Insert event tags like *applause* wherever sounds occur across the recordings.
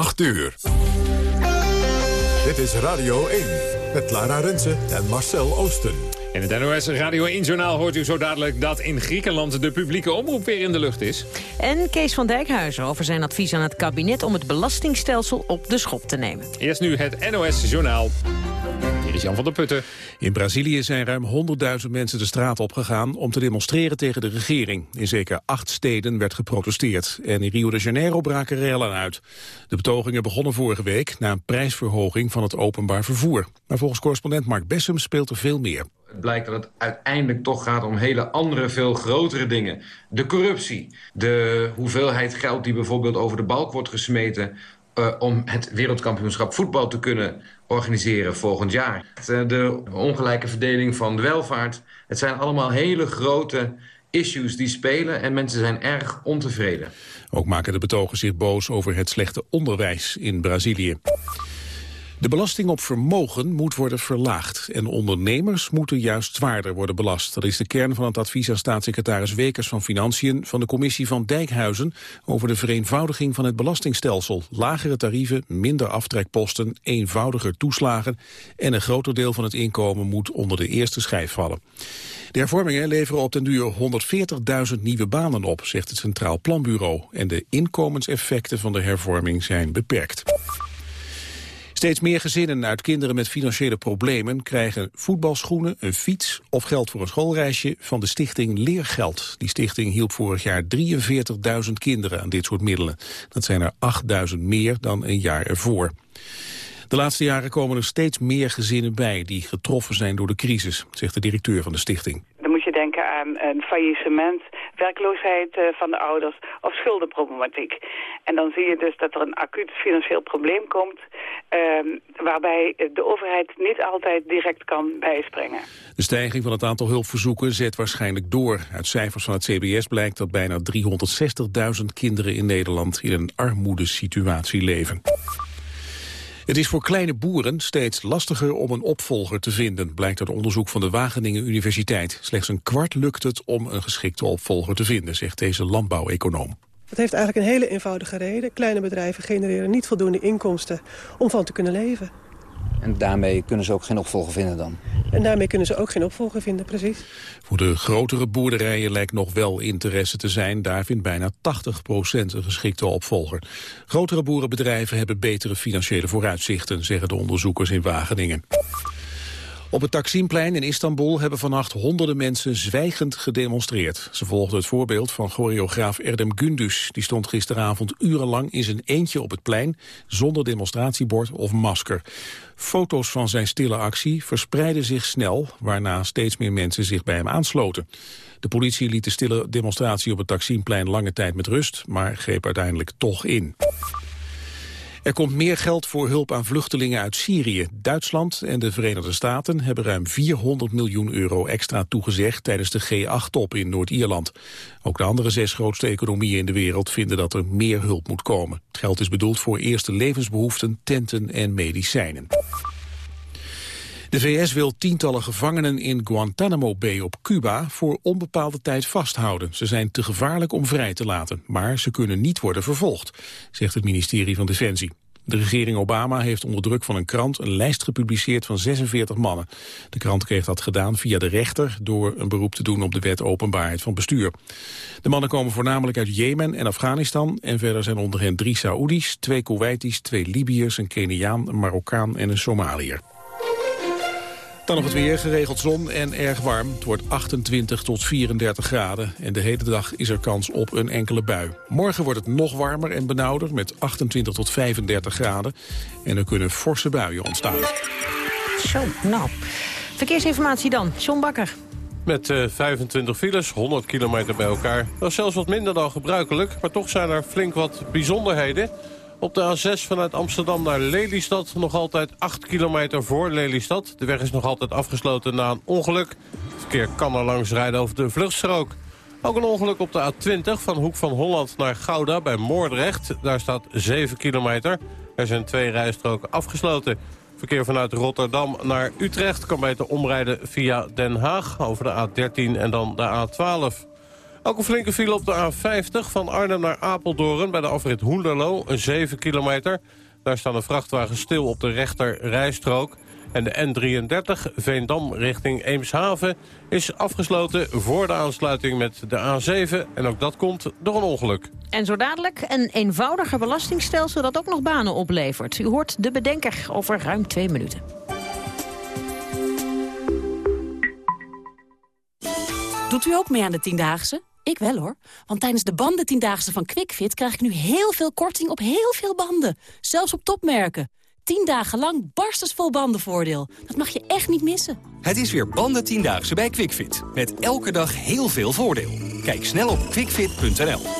8 uur. Dit is Radio 1 met Lara Rensen en Marcel Oosten. In het NOS Radio 1-journaal hoort u zo dadelijk dat in Griekenland de publieke omroep weer in de lucht is. En Kees van Dijkhuizen over zijn advies aan het kabinet om het belastingstelsel op de schop te nemen. Eerst nu het NOS-journaal. Jan van der Putten. In Brazilië zijn ruim 100.000 mensen de straat opgegaan om te demonstreren tegen de regering. In zeker acht steden werd geprotesteerd. En in Rio de Janeiro braken rellen uit. De betogingen begonnen vorige week na een prijsverhoging van het openbaar vervoer. Maar volgens correspondent Mark Bessem speelt er veel meer. Het blijkt dat het uiteindelijk toch gaat om hele andere, veel grotere dingen. De corruptie, de hoeveelheid geld die bijvoorbeeld over de balk wordt gesmeten... Uh, om het wereldkampioenschap voetbal te kunnen organiseren volgend jaar. Eh, de ongelijke verdeling van de welvaart. Het zijn allemaal hele grote issues die spelen en mensen zijn erg ontevreden. Ook maken de betogers zich boos over het slechte onderwijs in Brazilië. De belasting op vermogen moet worden verlaagd en ondernemers moeten juist zwaarder worden belast. Dat is de kern van het advies aan staatssecretaris Wekers van Financiën van de commissie van Dijkhuizen over de vereenvoudiging van het belastingstelsel. Lagere tarieven, minder aftrekposten, eenvoudiger toeslagen en een groter deel van het inkomen moet onder de eerste schijf vallen. De hervormingen leveren op den duur 140.000 nieuwe banen op, zegt het Centraal Planbureau. En de inkomenseffecten van de hervorming zijn beperkt. Steeds meer gezinnen uit kinderen met financiële problemen krijgen voetbalschoenen, een fiets of geld voor een schoolreisje van de stichting Leergeld. Die stichting hielp vorig jaar 43.000 kinderen aan dit soort middelen. Dat zijn er 8.000 meer dan een jaar ervoor. De laatste jaren komen er steeds meer gezinnen bij die getroffen zijn door de crisis, zegt de directeur van de stichting. Dan moet je denken aan een faillissement, werkloosheid eh, van de ouders of schuldenproblematiek. En dan zie je dus dat er een acuut financieel probleem komt... Ehm, waarbij de overheid niet altijd direct kan bijspringen. De stijging van het aantal hulpverzoeken zet waarschijnlijk door. Uit cijfers van het CBS blijkt dat bijna 360.000 kinderen in Nederland... in een armoedesituatie leven. Het is voor kleine boeren steeds lastiger om een opvolger te vinden, blijkt uit onderzoek van de Wageningen Universiteit. Slechts een kwart lukt het om een geschikte opvolger te vinden, zegt deze landbouweconoom. Dat heeft eigenlijk een hele eenvoudige reden. Kleine bedrijven genereren niet voldoende inkomsten om van te kunnen leven. En daarmee kunnen ze ook geen opvolger vinden dan? En daarmee kunnen ze ook geen opvolger vinden, precies. Voor de grotere boerderijen lijkt nog wel interesse te zijn. Daar vindt bijna 80% een geschikte opvolger. Grotere boerenbedrijven hebben betere financiële vooruitzichten, zeggen de onderzoekers in Wageningen. Op het Taksimplein in Istanbul hebben vannacht honderden mensen zwijgend gedemonstreerd. Ze volgden het voorbeeld van choreograaf Erdem Gundus. Die stond gisteravond urenlang in zijn eentje op het plein, zonder demonstratiebord of masker. Foto's van zijn stille actie verspreidden zich snel, waarna steeds meer mensen zich bij hem aansloten. De politie liet de stille demonstratie op het Taksimplein lange tijd met rust, maar greep uiteindelijk toch in. Er komt meer geld voor hulp aan vluchtelingen uit Syrië. Duitsland en de Verenigde Staten hebben ruim 400 miljoen euro extra toegezegd tijdens de G8-top in Noord-Ierland. Ook de andere zes grootste economieën in de wereld vinden dat er meer hulp moet komen. Het geld is bedoeld voor eerste levensbehoeften, tenten en medicijnen. De VS wil tientallen gevangenen in Guantanamo Bay op Cuba voor onbepaalde tijd vasthouden. Ze zijn te gevaarlijk om vrij te laten, maar ze kunnen niet worden vervolgd, zegt het ministerie van Defensie. De regering Obama heeft onder druk van een krant een lijst gepubliceerd van 46 mannen. De krant kreeg dat gedaan via de rechter door een beroep te doen op de wet openbaarheid van bestuur. De mannen komen voornamelijk uit Jemen en Afghanistan en verder zijn onder hen drie Saoedi's, twee Kuwaitis, twee Libiërs, een Keniaan, een Marokkaan en een Somaliër. Dan nog het weer, geregeld zon en erg warm. Het wordt 28 tot 34 graden en de hele dag is er kans op een enkele bui. Morgen wordt het nog warmer en benauwder met 28 tot 35 graden. En er kunnen forse buien ontstaan. Zo, nou. Verkeersinformatie dan, John Bakker. Met uh, 25 files, 100 kilometer bij elkaar. Dat is zelfs wat minder dan gebruikelijk, maar toch zijn er flink wat bijzonderheden. Op de A6 vanuit Amsterdam naar Lelystad nog altijd 8 kilometer voor Lelystad. De weg is nog altijd afgesloten na een ongeluk. Het verkeer kan er langs rijden over de vluchtstrook. Ook een ongeluk op de A20 van Hoek van Holland naar Gouda bij Moordrecht. Daar staat 7 kilometer. Er zijn twee rijstroken afgesloten. Verkeer vanuit Rotterdam naar Utrecht kan beter omrijden via Den Haag over de A13 en dan de A12. Ook een flinke file op de A50 van Arnhem naar Apeldoorn... bij de afrit Hoenderlo, een 7 kilometer. Daar staan de vrachtwagen stil op de rechter rijstrook. En de N33 Veendam richting Eemshaven is afgesloten voor de aansluiting met de A7. En ook dat komt door een ongeluk. En zo dadelijk een eenvoudiger belastingstelsel dat ook nog banen oplevert. U hoort de bedenker over ruim twee minuten. Doet u ook mee aan de Tiendaagse? Ik wel hoor. Want tijdens de banden Tiendaagse van QuickFit krijg ik nu heel veel korting op heel veel banden. Zelfs op topmerken. 10 dagen lang barstensvol bandenvoordeel. Dat mag je echt niet missen. Het is weer banden 10 bij QuickFit. Met elke dag heel veel voordeel. Kijk snel op quickfit.nl.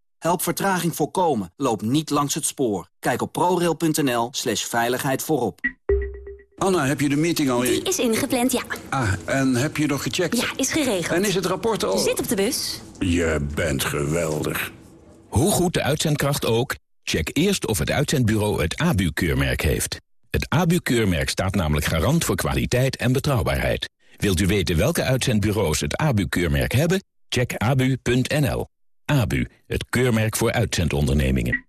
Help vertraging voorkomen. Loop niet langs het spoor. Kijk op prorail.nl slash veiligheid voorop. Anna, heb je de meeting al... Die is ingepland, ja. Ah, en heb je nog gecheckt? Ja, is geregeld. En is het rapport al... Zit op de bus. Je bent geweldig. Hoe goed de uitzendkracht ook, check eerst of het uitzendbureau het ABU-keurmerk heeft. Het ABU-keurmerk staat namelijk garant voor kwaliteit en betrouwbaarheid. Wilt u weten welke uitzendbureaus het ABU-keurmerk hebben? Check abu.nl. ABU, het keurmerk voor uitzendondernemingen.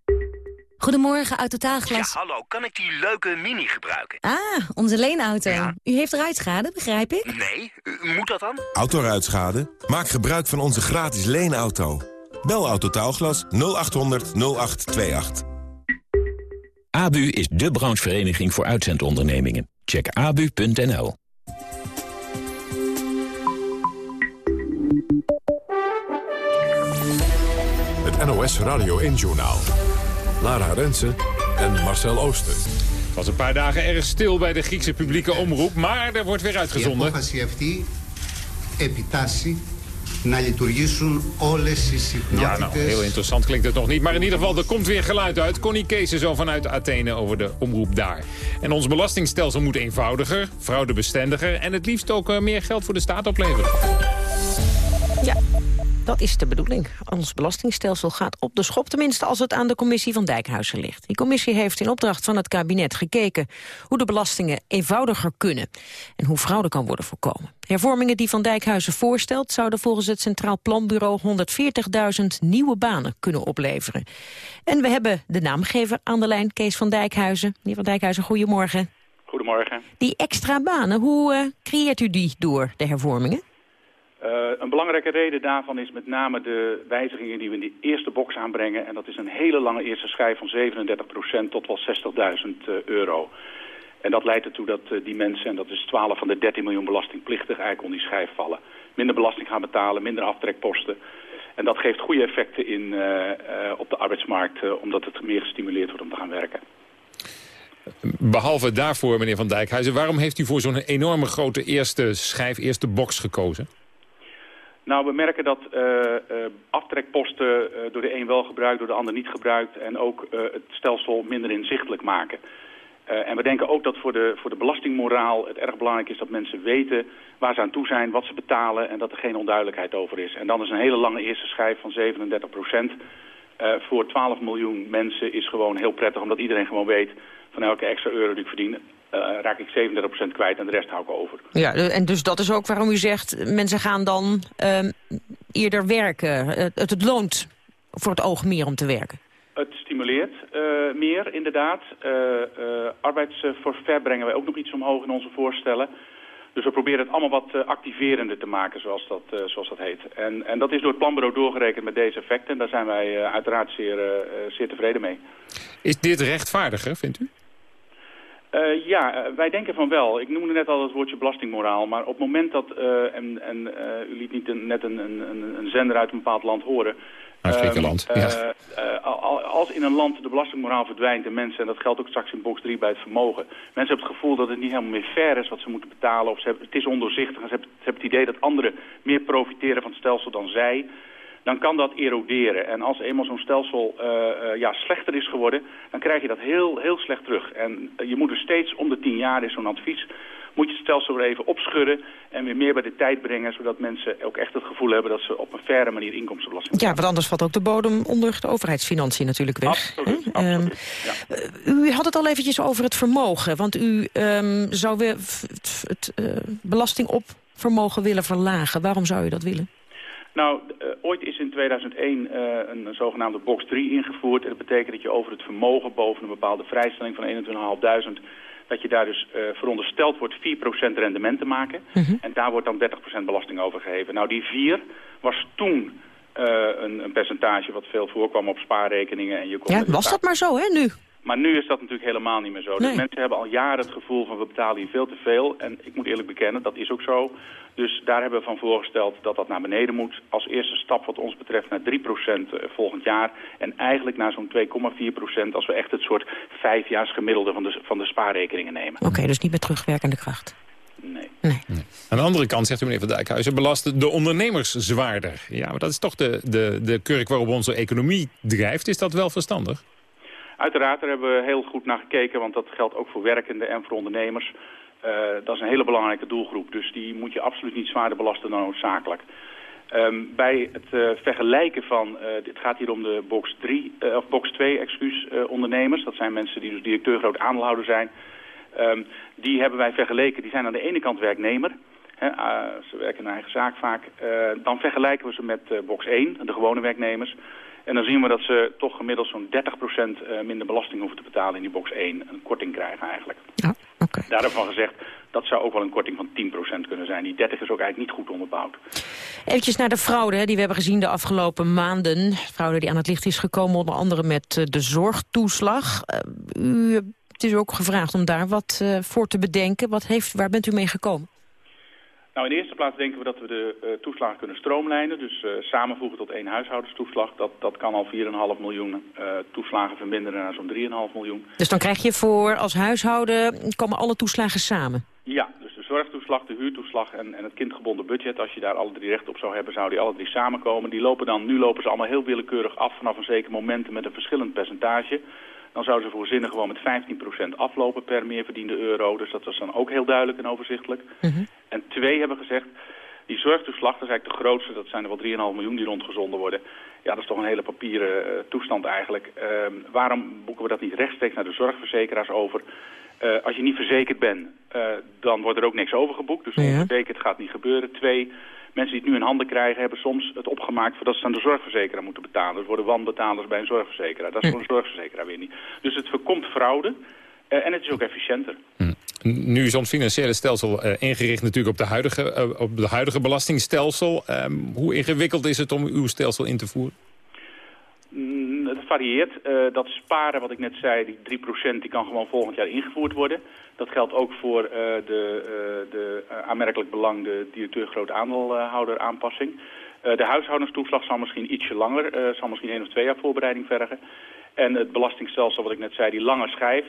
Goedemorgen, Autotaalglas. Ja, hallo, kan ik die leuke Mini gebruiken? Ah, onze leenauto. U heeft ruitschade, begrijp ik? Nee, moet dat dan? Autoruitschade? Maak gebruik van onze gratis leenauto. Bel Autotaalglas 0800 0828. ABU is de branchevereniging voor uitzendondernemingen. Check abu.nl. NOS Radio 1-journaal. Lara Rensen en Marcel Ooster. Het was een paar dagen erg stil bij de Griekse publieke omroep, maar er wordt weer uitgezonden. Ja, nou, heel interessant klinkt het nog niet. Maar in ieder geval, er komt weer geluid uit. Connie Kees zo vanuit Athene over de omroep daar. En ons belastingstelsel moet eenvoudiger, fraudebestendiger... en het liefst ook eh, meer geld voor de staat opleveren. Dat is de bedoeling. Ons belastingstelsel gaat op de schop, tenminste als het aan de commissie van Dijkhuizen ligt. Die commissie heeft in opdracht van het kabinet gekeken hoe de belastingen eenvoudiger kunnen en hoe fraude kan worden voorkomen. Hervormingen die Van Dijkhuizen voorstelt zouden volgens het Centraal Planbureau 140.000 nieuwe banen kunnen opleveren. En we hebben de naamgever aan de lijn, Kees van Dijkhuizen. Meneer Van Dijkhuizen, goedemorgen. Goedemorgen. Die extra banen, hoe uh, creëert u die door de hervormingen? Uh, een belangrijke reden daarvan is met name de wijzigingen die we in die eerste box aanbrengen. En dat is een hele lange eerste schijf van 37% tot wel 60.000 uh, euro. En dat leidt ertoe dat uh, die mensen, en dat is 12 van de 13 miljoen belastingplichtig, eigenlijk onder die schijf vallen. Minder belasting gaan betalen, minder aftrekposten. En dat geeft goede effecten in, op de arbeidsmarkt, omdat het meer gestimuleerd wordt om te gaan werken. Behalve daarvoor, meneer Van Dijkhuizen, waarom heeft u voor zo'n enorme grote eerste schijf, eerste box gekozen? Nou, we merken dat uh, uh, aftrekposten uh, door de een wel gebruikt, door de ander niet gebruikt. En ook het stelsel minder inzichtelijk maken. en we denken ook dat voor de, voor de belastingmoraal het erg belangrijk is dat mensen weten waar ze aan toe zijn, wat ze betalen en dat er geen onduidelijkheid over is. En dan is een hele lange eerste schijf van 37 procent. Voor 12 miljoen mensen is gewoon heel prettig, omdat iedereen gewoon weet van elke extra euro die ik verdien, uh, raak ik 37% kwijt en de rest hou ik over. Ja, en dus dat is ook waarom u zegt, mensen gaan dan uh, eerder werken. Het, het loont voor het oog meer om te werken. Het stimuleert uh, meer, inderdaad. arbeidsforfait brengen wij ook nog iets omhoog in onze voorstellen. Dus we proberen het allemaal wat activerender te maken, zoals dat, zoals dat heet. En, en dat is door het planbureau doorgerekend met deze effecten. En daar zijn wij uiteraard zeer, zeer tevreden mee. Is dit rechtvaardiger, vindt u? Uh, ja, wij denken van wel. Ik noemde net al het woordje belastingmoraal. Maar op het moment dat, uh, en, en u liet niet een, net een, een, een, zender uit een bepaald land horen... Uit Griekenland, ja. als in een land de belastingmoraal verdwijnt en mensen, en dat geldt ook straks in box 3 bij het vermogen... mensen hebben het gevoel dat het niet helemaal meer fair is wat ze moeten betalen... of ze hebben, het is ondoorzichtig en ze hebben, ze hebben het idee dat anderen meer profiteren van het stelsel dan zij dan kan dat eroderen. En als eenmaal zo'n stelsel uh, uh, ja, slechter is geworden, dan krijg je dat heel, heel slecht terug. En je moet er steeds om de tien jaar, is zo'n advies, moet je het stelsel weer even opschudden en weer meer bij de tijd brengen, zodat mensen ook echt het gevoel hebben dat ze op een faire manier inkomstenbelasting Ja, want anders valt ook de bodem onder de overheidsfinanciën natuurlijk weg. Absoluut, absoluut ja. U had het al eventjes over het vermogen, want u um, zou weer het, het belasting op vermogen willen verlagen. Waarom zou u dat willen? Nou, uh, ooit is in 2001 uh, een, een, zogenaamde box 3 ingevoerd. En dat betekent dat je over het vermogen boven een bepaalde vrijstelling van 21.500... dat je daar dus uh, verondersteld wordt 4% rendement te maken. Mm -hmm. En daar wordt dan 30% belasting over gegeven. Nou, die 4 was toen een, een, percentage wat veel voorkwam op spaarrekeningen. En je kon ja, was dat maar zo, hè, nu? Maar nu is dat natuurlijk helemaal niet meer zo. Nee. Dus mensen hebben al jaren het gevoel van we betalen hier veel te veel. En ik moet eerlijk bekennen, dat is ook zo. Dus daar hebben we van voorgesteld dat dat naar beneden moet. Als eerste stap wat ons betreft naar 3% volgend jaar. En eigenlijk naar zo'n 2,4% als we echt het soort vijfjaars gemiddelde van de, van de spaarrekeningen nemen. Oké, okay, dus niet met terugwerkende kracht. Nee. nee. nee. Aan de andere kant, zegt u meneer Van Dijkhuizen, belasten de ondernemers zwaarder. Ja, maar dat is toch de, de, de kurk waarop onze economie drijft. Is dat wel verstandig? Uiteraard, daar hebben we heel goed naar gekeken, want dat geldt ook voor werkenden en voor ondernemers. Uh, dat is een hele belangrijke doelgroep, dus die moet je absoluut niet zwaarder belasten dan noodzakelijk. Um, bij het uh, vergelijken van, uh, dit gaat hier om de box 3, of box 2, excuus, ondernemers. Dat zijn mensen die dus directeur groot aandeelhouder zijn. Um, die hebben wij vergeleken, die zijn aan de ene kant werknemer. Hè, ze werken in eigen zaak vaak. dan vergelijken we ze met box 1, de gewone werknemers. En dan zien we dat ze toch gemiddeld zo'n 30% minder belasting hoeven te betalen in die box 1. Een korting krijgen eigenlijk. Ja, okay. We van gezegd, dat zou ook wel een korting van 10% kunnen zijn. Die 30 is ook eigenlijk niet goed onderbouwd. Eventjes naar de fraude die we hebben gezien de afgelopen maanden. Fraude die aan het licht is gekomen, onder andere met de zorgtoeslag. Uh, u, het is ook gevraagd om daar wat voor te bedenken. Wat heeft, waar bent u mee gekomen? Nou, in de eerste plaats denken we dat we de uh, toeslagen kunnen stroomlijnen. Dus uh, samenvoegen tot één huishouderstoeslag. Dat, dat kan al 4,5 miljoen uh, toeslagen verminderen naar zo'n 3,5 miljoen. Dus dan krijg je voor als huishouden, komen alle toeslagen samen? Ja, dus de zorgtoeslag, de huurtoeslag en, en het kindgebonden budget. Als je daar alle drie recht op zou hebben, zou die alle drie samenkomen. Die lopen dan, nu lopen ze allemaal heel willekeurig af vanaf een zeker moment met een verschillend percentage dan zouden ze voor zinnen gewoon met 15% aflopen per meer verdiende euro. Dus dat was dan ook heel duidelijk en overzichtelijk. Mm -hmm. En twee hebben gezegd, die zorgtoeslag, dat is eigenlijk de grootste, dat zijn er wel 3,5 miljoen die rondgezonden worden. Ja, dat is toch een hele papieren uh, toestand eigenlijk. Uh, waarom boeken we dat niet rechtstreeks naar de zorgverzekeraars over? Uh, als je niet verzekerd bent, dan wordt er ook niks overgeboekt. Dus onverzekerd gaat niet gebeuren. Twee, mensen die het nu in handen krijgen hebben soms het opgemaakt voordat ze aan de zorgverzekeraar moeten betalen. Dus worden wanbetalers bij een zorgverzekeraar. Dat is voor een zorgverzekeraar weer niet. Dus het voorkomt fraude uh, en het is ook efficiënter. Hm. Nu is ons financiële stelsel uh, ingericht natuurlijk op de huidige, uh, op de huidige belastingstelsel. Um, hoe ingewikkeld is het om uw stelsel in te voeren? Het varieert. Uh, dat sparen, wat ik net zei, die 3% die kan gewoon volgend jaar ingevoerd worden. Dat geldt ook voor uh, de, uh, de aanmerkelijk belang, de directeur groot aandeelhouder aanpassing. de huishouderstoeslag zal misschien ietsje langer, zal misschien één of twee jaar voorbereiding vergen. En het belastingstelsel, wat ik net zei, die lange schijf,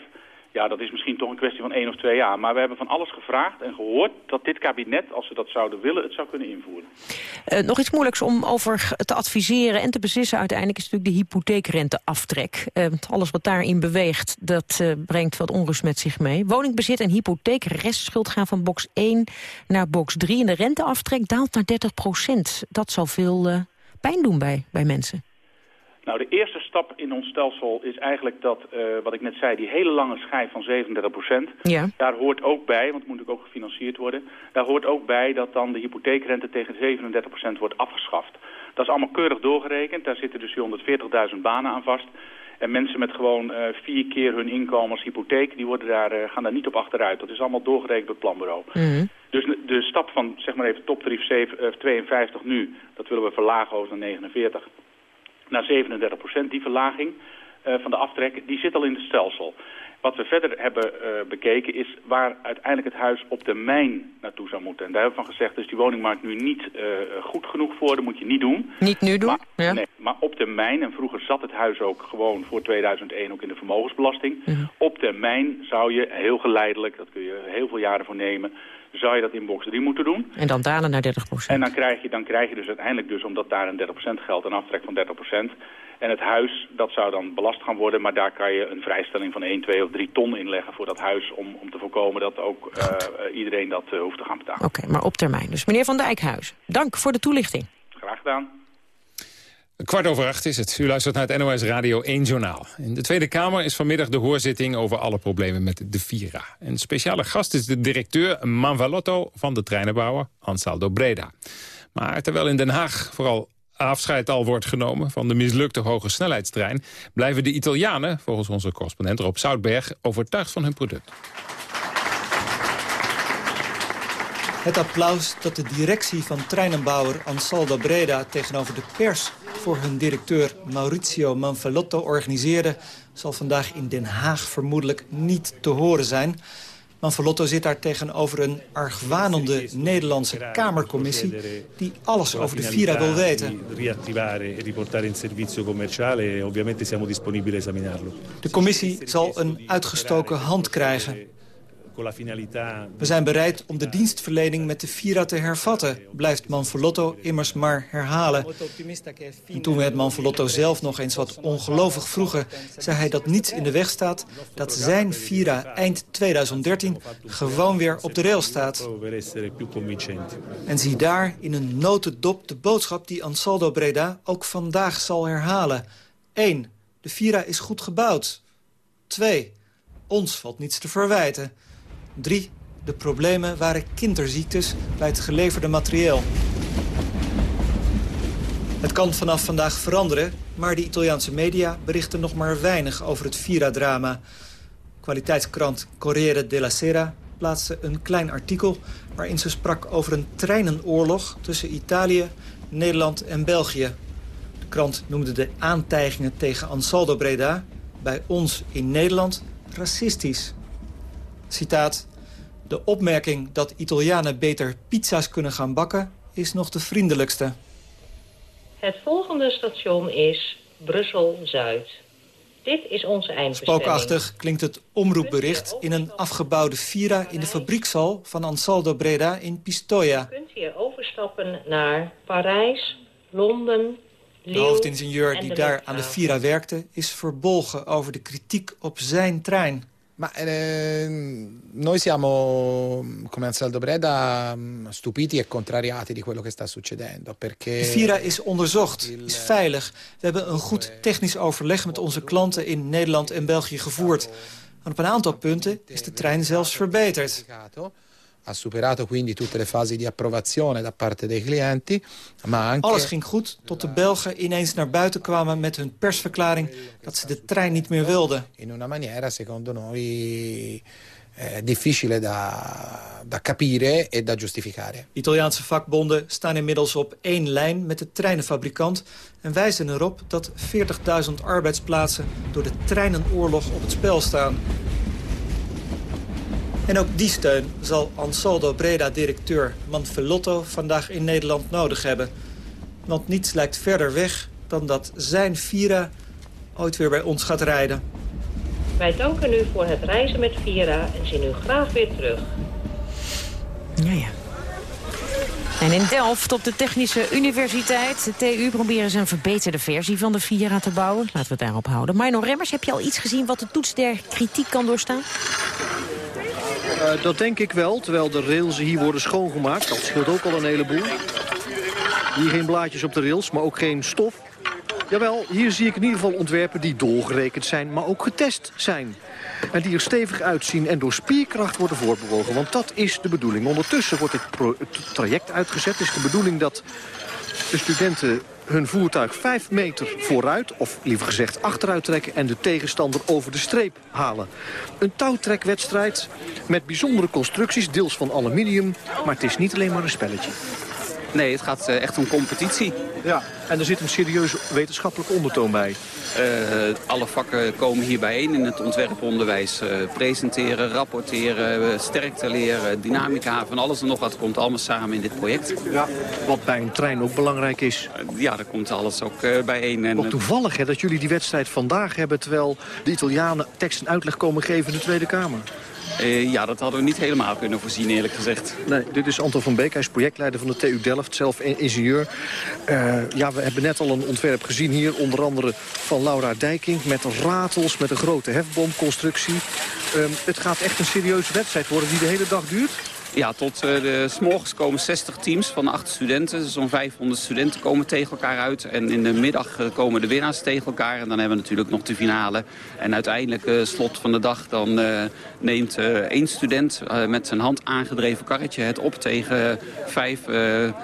ja, dat is misschien toch een kwestie van één of twee jaar. Maar we hebben van alles gevraagd en gehoord dat dit kabinet, als ze dat zouden willen, het zou kunnen invoeren. Uh, nog iets moeilijks om over te adviseren en te beslissen uiteindelijk is natuurlijk de hypotheekrenteaftrek. Uh, alles wat daarin beweegt, dat uh, brengt wat onrust met zich mee. Woningbezit en hypotheek, restschuld gaan van box 1 naar box 3. En de renteaftrek daalt naar 30 procent. Dat zal veel pijn doen bij, bij mensen. Nou, de eerste stap in ons stelsel is eigenlijk dat, uh, wat ik net zei, die hele lange schijf van 37 procent. Ja. Daar hoort ook bij, want het moet ook gefinancierd worden, daar hoort ook bij dat dan de hypotheekrente tegen 37 procent wordt afgeschaft. Dat is allemaal keurig doorgerekend, daar zitten dus 140.000 banen aan vast. En mensen met gewoon uh, vier keer hun inkomen als hypotheek, die worden daar, uh, gaan daar niet op achteruit. Dat is allemaal doorgerekend door het planbureau. Mm -hmm. Dus de stap van, zeg maar even, toptarief 7, 52 nu, dat willen we verlagen over naar 49 naar 37 procent, die verlaging. eh, van de aftrek, die zit al in het stelsel. Wat we verder hebben uh, bekeken is waar uiteindelijk het huis op termijn naartoe zou moeten. En daar hebben we van gezegd, dus die woningmarkt nu niet uh, goed genoeg voor, dat moet je niet doen. Niet nu doen? Maar, ja. nee, maar op termijn, en vroeger zat het huis ook gewoon voor 2001 ook in de vermogensbelasting. Mhm. Op termijn zou je heel geleidelijk, dat kun je heel veel jaren voor nemen, zou je dat in box 3 moeten doen. En dan dalen naar 30% En dan krijg je, dan krijg je dus uiteindelijk, dus, omdat daar een 30% geldt, een aftrek van 30%. En het huis, dat zou dan belast gaan worden, maar daar kan je een vrijstelling van 1, 2 of 3 ton inleggen voor dat huis... om, om te voorkomen dat ook uh, iedereen dat uh, hoeft te gaan betalen. Oké, okay, maar op termijn. Dus meneer Van Dijkhuizen, dank voor de toelichting. Graag gedaan. Kwart over acht is het. U luistert naar het NOS Radio 1 Journaal. In de Tweede Kamer is vanmiddag de hoorzitting over alle problemen met de Vira. Een speciale gast is de directeur Manvalotto van de treinenbouwer Ansaldo Breda. Maar terwijl in Den Haag vooral afscheid al wordt genomen van de mislukte hoge snelheidstrein... blijven de Italianen, volgens onze correspondent Rob Zoutberg, overtuigd van hun product. Het applaus dat de directie van treinenbouwer Ansaldo Breda tegenover de pers voor hun directeur Maurizio Manfalotto organiseerde... zal vandaag in Den Haag vermoedelijk niet te horen zijn. Manfalotto zit daar tegenover een argwanende Nederlandse Kamercommissie... die alles over de Vira wil weten. E esaminarlo. De commissie zal een uitgestoken hand krijgen. We zijn bereid om de dienstverlening met de Vira te hervatten, blijft Manfalotto immers maar herhalen. En toen we het Manfalotto zelf nog eens wat ongelovig vroegen, zei hij dat niets in de weg staat dat zijn Vira eind 2013 gewoon weer op de rail staat. En zie daar in een notendop de boodschap die Ansaldo Breda ook vandaag zal herhalen. 1. De Vira is goed gebouwd. 2. Ons valt niets te verwijten. 3. De problemen waren kinderziektes bij het geleverde materieel. Het kan vanaf vandaag veranderen, maar de Italiaanse media berichten nog maar weinig over het Vira-drama. Kwaliteitskrant Corriere della Sera plaatste een klein artikel... waarin ze sprak over een treinenoorlog tussen Italië, Nederland en België. De krant noemde de aantijgingen tegen Ansaldo Breda... bij ons in Nederland racistisch. Citaat. De opmerking dat Italianen beter pizza's kunnen gaan bakken... is nog de vriendelijkste. Het volgende station is Brussel-Zuid. Dit is onze eindbestemming. Spookachtig klinkt het omroepbericht in een afgebouwde Vira... in de fabriekshal van Ansaldo Breda in Pistoia. U kunt hier overstappen naar Parijs, Londen, De hoofdingenieur die daar aan de Vira werkte... is verbolgen over de kritiek op zijn trein. Ma eh, noi siamo, come Ansaldo Breda, stupiti e contrariati di quello che sta succedendo. Perché De Vira is onderzocht, is veilig. We hebben een goed technisch overleg met onze klanten in Nederland en België gevoerd. En op een aantal punten is de trein zelfs verbeterd. Ha superato quindi tutte le fasi di approvazione da parte dei clienti. Ma anche... Alles ging goed tot de Belgen ineens naar buiten kwamen met hun persverklaring dat ze de trein niet meer wilden. In una maniera secondo noi eh, difficile da, da capire e da giustificare. Italiaanse vakbonden staan inmiddels op één lijn met de treinenfabrikant... en wijzen erop dat 40.000 arbeidsplaatsen door de treinenoorlog op het spel staan. En ook die steun zal Ansaldo Breda-directeur Manfellotto vandaag in Nederland nodig hebben. Want niets lijkt verder weg dan dat zijn Vira ooit weer bij ons gaat rijden. Wij danken u voor het reizen met Vira en zien u graag weer terug. Ja, ja. En in Delft op de Technische Universiteit, de TU, proberen ze een verbeterde versie van de Vira te bouwen. Laten we het daarop houden. Mino Remmers, heb je al iets gezien wat de toets der kritiek kan doorstaan? Uh, dat denk ik wel, terwijl de rails hier worden schoongemaakt. Dat scheelt ook al een heleboel. Hier geen blaadjes op de rails, maar ook geen stof. Jawel, hier zie ik in ieder geval ontwerpen die doorgerekend zijn, maar ook getest zijn. En die er stevig uitzien en door spierkracht worden voortbewogen. Want dat is de bedoeling. Ondertussen wordt het, het traject uitgezet. Het is de bedoeling dat de studenten hun voertuig 5 meter vooruit, of liever gezegd achteruit trekken... en de tegenstander over de streep halen. Een touwtrekwedstrijd met bijzondere constructies, deels van aluminium... maar het is niet alleen maar een spelletje. Nee, het gaat echt om competitie. Ja, en er zit een serieus wetenschappelijk ondertoon bij. alle vakken komen hier bijeen in het ontwerponderwijs. presenteren, rapporteren, sterkte leren, dynamica, van alles en nog wat komt allemaal samen in dit project. Ja, wat bij een trein ook belangrijk is. ja, daar komt alles ook bijeen. En, ook toevallig hè, dat jullie die wedstrijd vandaag hebben... terwijl de Italianen tekst en uitleg komen geven in de Tweede Kamer. Uh, ja, dat hadden we niet helemaal kunnen voorzien, eerlijk gezegd. Nee, dit is Anton van Beek, hij is projectleider van de TU Delft, zelf ingenieur. Uh, ja, we hebben net al een ontwerp gezien hier, onder andere van Laura Dijking... met ratels, met een grote hefboomconstructie. Uh, het gaat echt een serieuze wedstrijd worden die de hele dag duurt. Ja, tot uh, de s'morgens komen 60 teams van acht studenten. Zo'n 500 studenten komen tegen elkaar uit. En in de middag uh, komen de winnaars tegen elkaar. En dan hebben we natuurlijk nog de finale. En uiteindelijk, uh, slot van de dag, dan neemt één student met zijn hand aangedreven karretje het op tegen vijf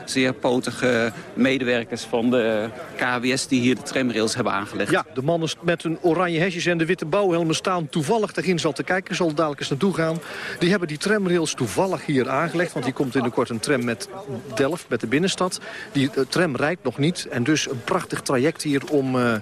zeer potige medewerkers van de KWS die hier de tramrails hebben aangelegd. Ja, de mannen met hun oranje hesjes en de witte bouwhelmen staan toevallig daarin zal te kijken. Zal dadelijk eens naartoe gaan. Die hebben die tramrails toevallig hier aangelegd. Want die komt in de kort een tram met Delft, met de binnenstad. Die uh, tram rijdt nog niet. En dus een prachtig traject hier om, uh,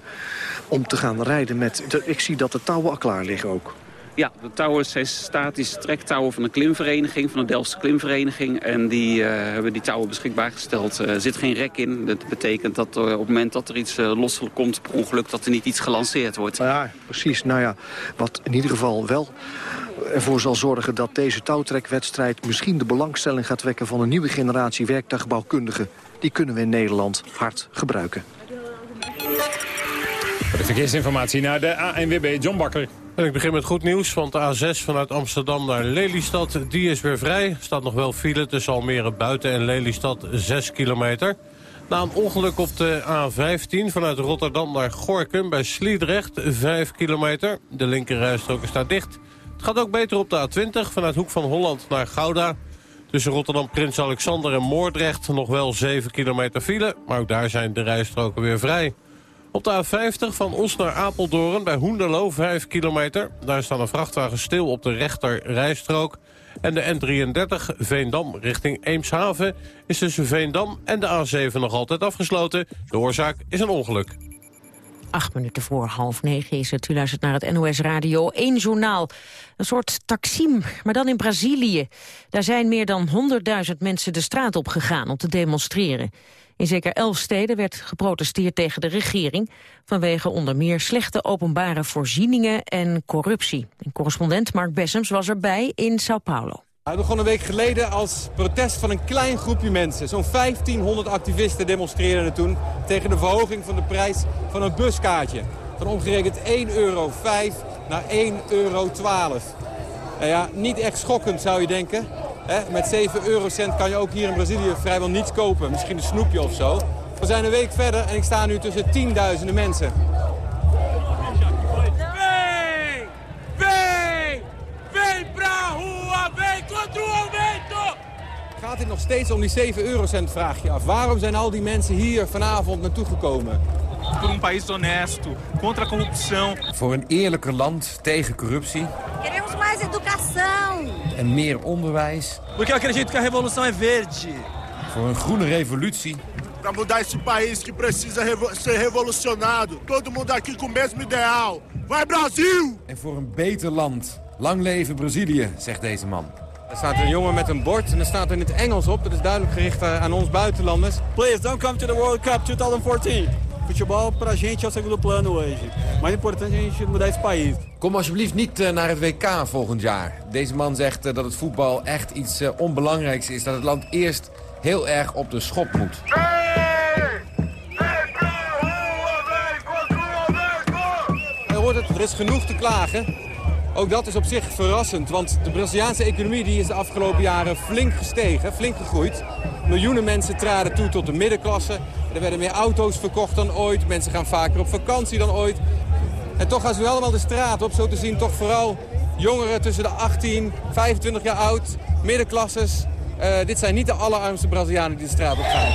om te gaan rijden. Met, ik zie dat de touwen al klaar liggen ook. Ja, de touwen zijn statische trektouwen van de klimvereniging, van de Delftse klimvereniging. En die uh, hebben die touwen beschikbaar gesteld. Er zit geen rek in. Dat betekent dat uh, op het moment dat er iets uh, los komt per ongeluk, dat er niet iets gelanceerd wordt. Ja, precies. Nou ja, wat in ieder geval wel ervoor zal zorgen dat deze touwtrekwedstrijd... misschien de belangstelling gaat wekken van een nieuwe generatie werktuigbouwkundigen. Die kunnen we in Nederland hard gebruiken. De verkeersinformatie naar de ANWB John Bakker. En ik begin met goed nieuws, want de A6 vanuit Amsterdam naar Lelystad... die is weer vrij. Er staat nog wel file tussen Almere Buiten en Lelystad 6 kilometer. Na een ongeluk op de A15 vanuit Rotterdam naar Gorkum bij Sliedrecht 5 kilometer. De linkerrijstrook staat dicht. Het gaat ook beter op de A20 vanuit Hoek van Holland naar Gouda. Tussen Rotterdam, Prins Alexander en Moordrecht nog wel 7 kilometer file. Maar ook daar zijn de rijstroken weer vrij. Op de A50 van Os naar Apeldoorn bij Hoenderloo 5 kilometer. Daar staan een vrachtwagen stil op de rechter rijstrook. En de N33 Veendam richting Eemshaven is tussen Veendam en de A7 nog altijd afgesloten. De oorzaak is een ongeluk. Acht minuten voor half negen is het. U luistert naar het NOS Radio 1 journaal. Een soort taksim, maar dan in Brazilië. Daar zijn meer dan 100.000 mensen de straat op gegaan om te demonstreren. In zeker elf steden werd geprotesteerd tegen de regering... vanwege onder meer slechte openbare voorzieningen en corruptie. En correspondent Mark Bessems was erbij in Sao Paulo. Het begon een week geleden als protest van een klein groepje mensen. Zo'n 1500 activisten demonstreerden toen tegen de verhoging van de prijs van een buskaartje. Van omgerekend 1,05 euro naar 1,12 euro. Nou ja, niet echt schokkend zou je denken. Met 7 eurocent kan je ook hier in Brazilië vrijwel niets kopen. Misschien een snoepje of zo. We zijn een week verder en ik sta nu tussen tienduizenden mensen. Gaat dit nog steeds om die 7 eurocent, vraag je af. Waarom zijn al die mensen hier vanavond naartoe gekomen? Voor een país honesto, contra a corrupção. Voor een eerlijker land tegen corruptie. Queremos mais educação. En meer onderwijs. Porque eu acredito que a revolução é verde. Voor een groene revolutie. Para mudar esse país que precisa ser revolucionado. Todo mundo aqui com o mesmo ideal. Vai Brasil! En voor een beter land. Lang leven Brazilië, zegt deze man. Er staat een jongen met een bord en er staat in het Engels op. Dat is duidelijk gericht aan ons buitenlanders. Please don't come to the World Cup 2014. Futebol pra gente é o segundo plano hoje. Maar importante a gente mudar esse país. Kom alsjeblieft niet eh, naar het WK volgend jaar. Deze man zegt eh, dat het voetbal echt iets eh, onbelangrijks is. Dat het land eerst heel erg op de schop moet. Er, hoort het, er is genoeg te klagen. Ook dat is op zich verrassend, want de Braziliaanse economie die is de afgelopen jaren flink gestegen, flink gegroeid. Miljoenen mensen traden toe tot de middenklasse. Er werden meer auto's verkocht dan ooit. Mensen gaan vaker op vakantie dan ooit. En toch gaan ze nu allemaal de straat op. Zo te zien toch vooral jongeren tussen de 18, 25 jaar oud. Middenklasses. Uh, dit zijn niet de allerarmste Brazilianen die de straat op gaan.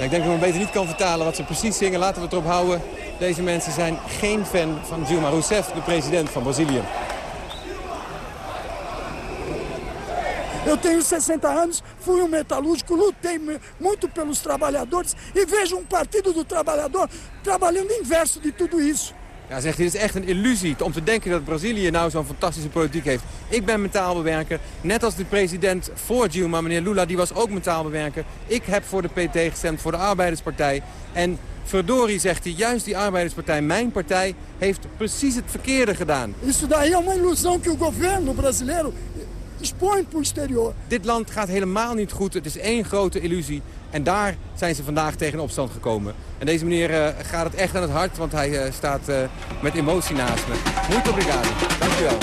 Ik denk dat ik me beter niet kan vertalen wat ze precies zingen. Laten we het erop houden. Deze mensen zijn geen fan van Dilma Rousseff, de president van Brazilië. Eu tenho 60 anos, fui um metalúrgico, lutei muito pelos trabalhadores e vejo um partido do trabalhador trabalhando inverso de tudo isso. Ja, zegt hij, het is echt een illusie om te denken dat Brazilië nou zo'n fantastische politiek heeft. Ik ben metaalbewerker, net als de president voor Dilma, meneer Lula, die was ook metaalbewerker. Ik heb voor de PT gestemd, voor de Arbeiderspartij. En verdorie, zegt hij, juist die Arbeiderspartij, mijn partij, heeft precies het verkeerde gedaan. Isso daí é uma ilusão que o governo brasileiro expõe para o exterior. Dit land gaat helemaal niet goed, het is één grote illusie. En daar zijn ze vandaag tegen opstand gekomen. En deze meneer uh, gaat het echt aan het hart, want hij uh, staat uh, met emotie naast me. Muito obrigado. Dank u wel.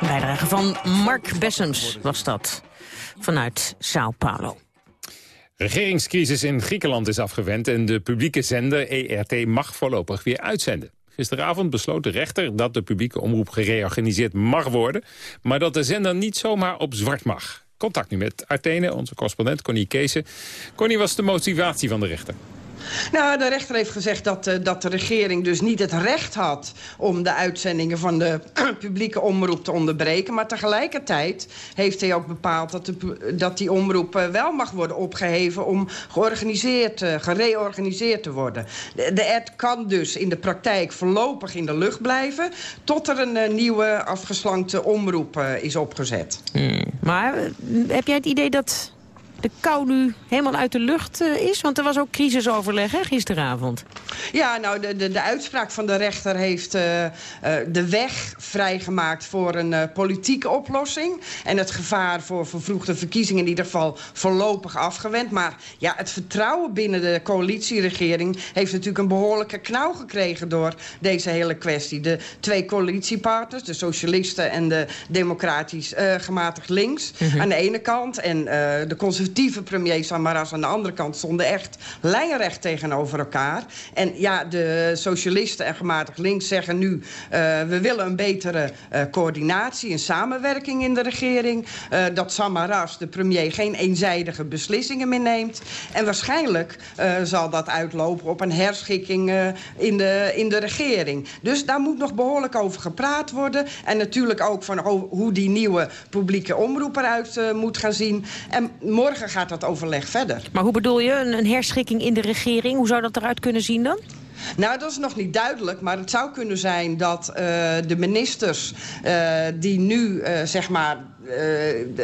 Bijdrage van Mark Bessems was dat, vanuit Sao Paulo. Regeringscrisis in Griekenland is afgewend en de publieke zender ERT mag voorlopig weer uitzenden. Gisteravond besloot de rechter dat de publieke omroep gereorganiseerd mag worden... maar dat de zender niet zomaar op zwart mag. Contact nu met Athene, onze correspondent Connie Keese. Connie, was de motivatie van de rechter? Nou, de rechter heeft gezegd dat, uh, dat de regering dus niet het recht had... om de uitzendingen van de *clears throat* publieke omroep te onderbreken. Maar tegelijkertijd heeft hij ook bepaald dat, de, dat die omroep uh, wel mag worden opgeheven... om georganiseerd, uh, gereorganiseerd te worden. De, de ERT kan dus in de praktijk voorlopig in de lucht blijven... tot er een nieuwe afgeslankte omroep is opgezet. Hmm. Maar heb jij het idee dat de kou nu helemaal uit de lucht uh, is? Want er was ook crisisoverleg hè, gisteravond. Ja, nou, de, de, de uitspraak van de rechter heeft uh, uh, de weg vrijgemaakt voor een politieke oplossing. En het gevaar voor vervroegde verkiezingen in ieder geval voorlopig afgewend. Maar ja, het vertrouwen binnen de coalitieregering heeft natuurlijk een behoorlijke knauw gekregen door deze hele kwestie. De twee coalitiepartners, de socialisten en de democratisch gematigd links -hmm. aan de ene kant en de conservatieve premier Samaras aan de andere kant stonden echt lijnrecht tegenover elkaar. En ja, de socialisten en gematigd links zeggen nu... Uh, we willen een betere uh, coördinatie en samenwerking in de regering. Uh, dat Samaras, de premier, geen eenzijdige beslissingen meer neemt. En waarschijnlijk zal dat uitlopen op een herschikking in, de, in de regering. Dus daar moet nog behoorlijk over gepraat worden. En natuurlijk ook van hoe die nieuwe publieke omroep eruit moet gaan zien. En morgen gaat dat overleg verder. Maar hoe bedoel je, een, een herschikking in de regering? Hoe zou dat eruit kunnen zien dan? Nou, dat is nog niet duidelijk, maar het zou kunnen zijn dat uh, de ministers uh, die nu, uh, zeg maar,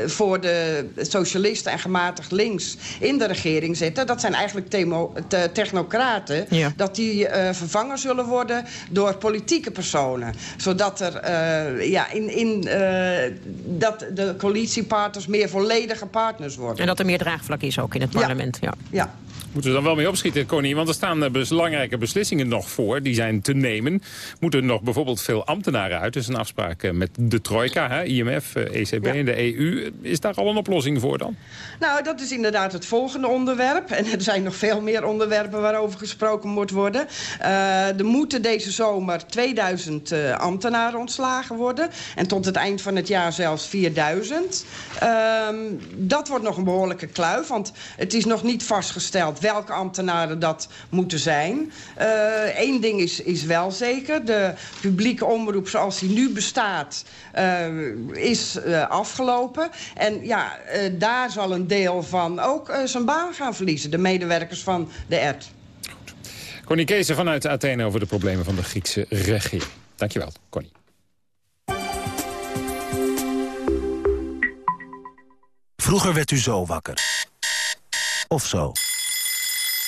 voor de socialisten en gematigd links in de regering zitten... dat zijn eigenlijk te technocraten, ja. dat die vervangen zullen worden door politieke personen. Zodat er, ja, in, in, dat de coalitiepartners meer volledige partners worden. En dat er meer draagvlak is ook in het parlement, ja. ja. ja. Moeten we dan wel mee opschieten, Connie? Want er staan belangrijke beslissingen nog voor. Die zijn te nemen. Moeten er nog bijvoorbeeld veel ambtenaren uit. Dus een afspraak met de trojka, hè, IMF, ECB ja. en de EU. Is daar al een oplossing voor dan? Nou, dat is inderdaad het volgende onderwerp. En er zijn nog veel meer onderwerpen waarover gesproken moet worden. Uh, er moeten deze zomer 2000 uh, ambtenaren ontslagen worden. En tot het eind van het jaar zelfs 4000. Uh, dat wordt nog een behoorlijke kluif. Want het is nog niet vastgesteld welke ambtenaren dat moeten zijn. Eén uh, ding is, is wel zeker. De publieke omroep zoals die nu bestaat uh, is uh, afgelopen. En ja, daar zal een deel van ook zijn baan gaan verliezen. De medewerkers van de ERT. Connie Kees vanuit Athene over de problemen van de Griekse regering. Dankjewel, Connie. Vroeger werd u zo wakker. Of zo.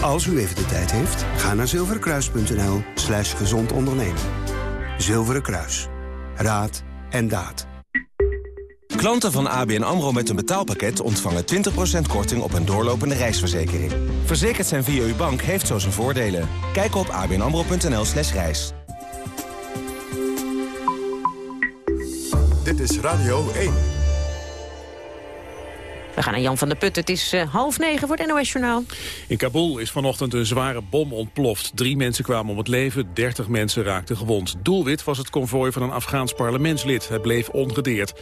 Als u even de tijd heeft, ga naar zilverenkruis.nl slash gezond ondernemen. Zilveren Kruis. Raad en daad. Klanten van ABN AMRO met een betaalpakket ontvangen 20% korting op een doorlopende reisverzekering. Verzekerd zijn via uw bank heeft zo zijn voordelen. Kijk op abnamro.nl slash reis. Dit is Radio 1. We gaan naar Jan van der Put. Het is uh, half negen voor het NOS-journaal. In Kabul is vanochtend een zware bom ontploft. Drie mensen kwamen om het leven, dertig mensen raakten gewond. Doelwit was het konvooi van een Afghaans parlementslid. Hij bleef ongedeerd.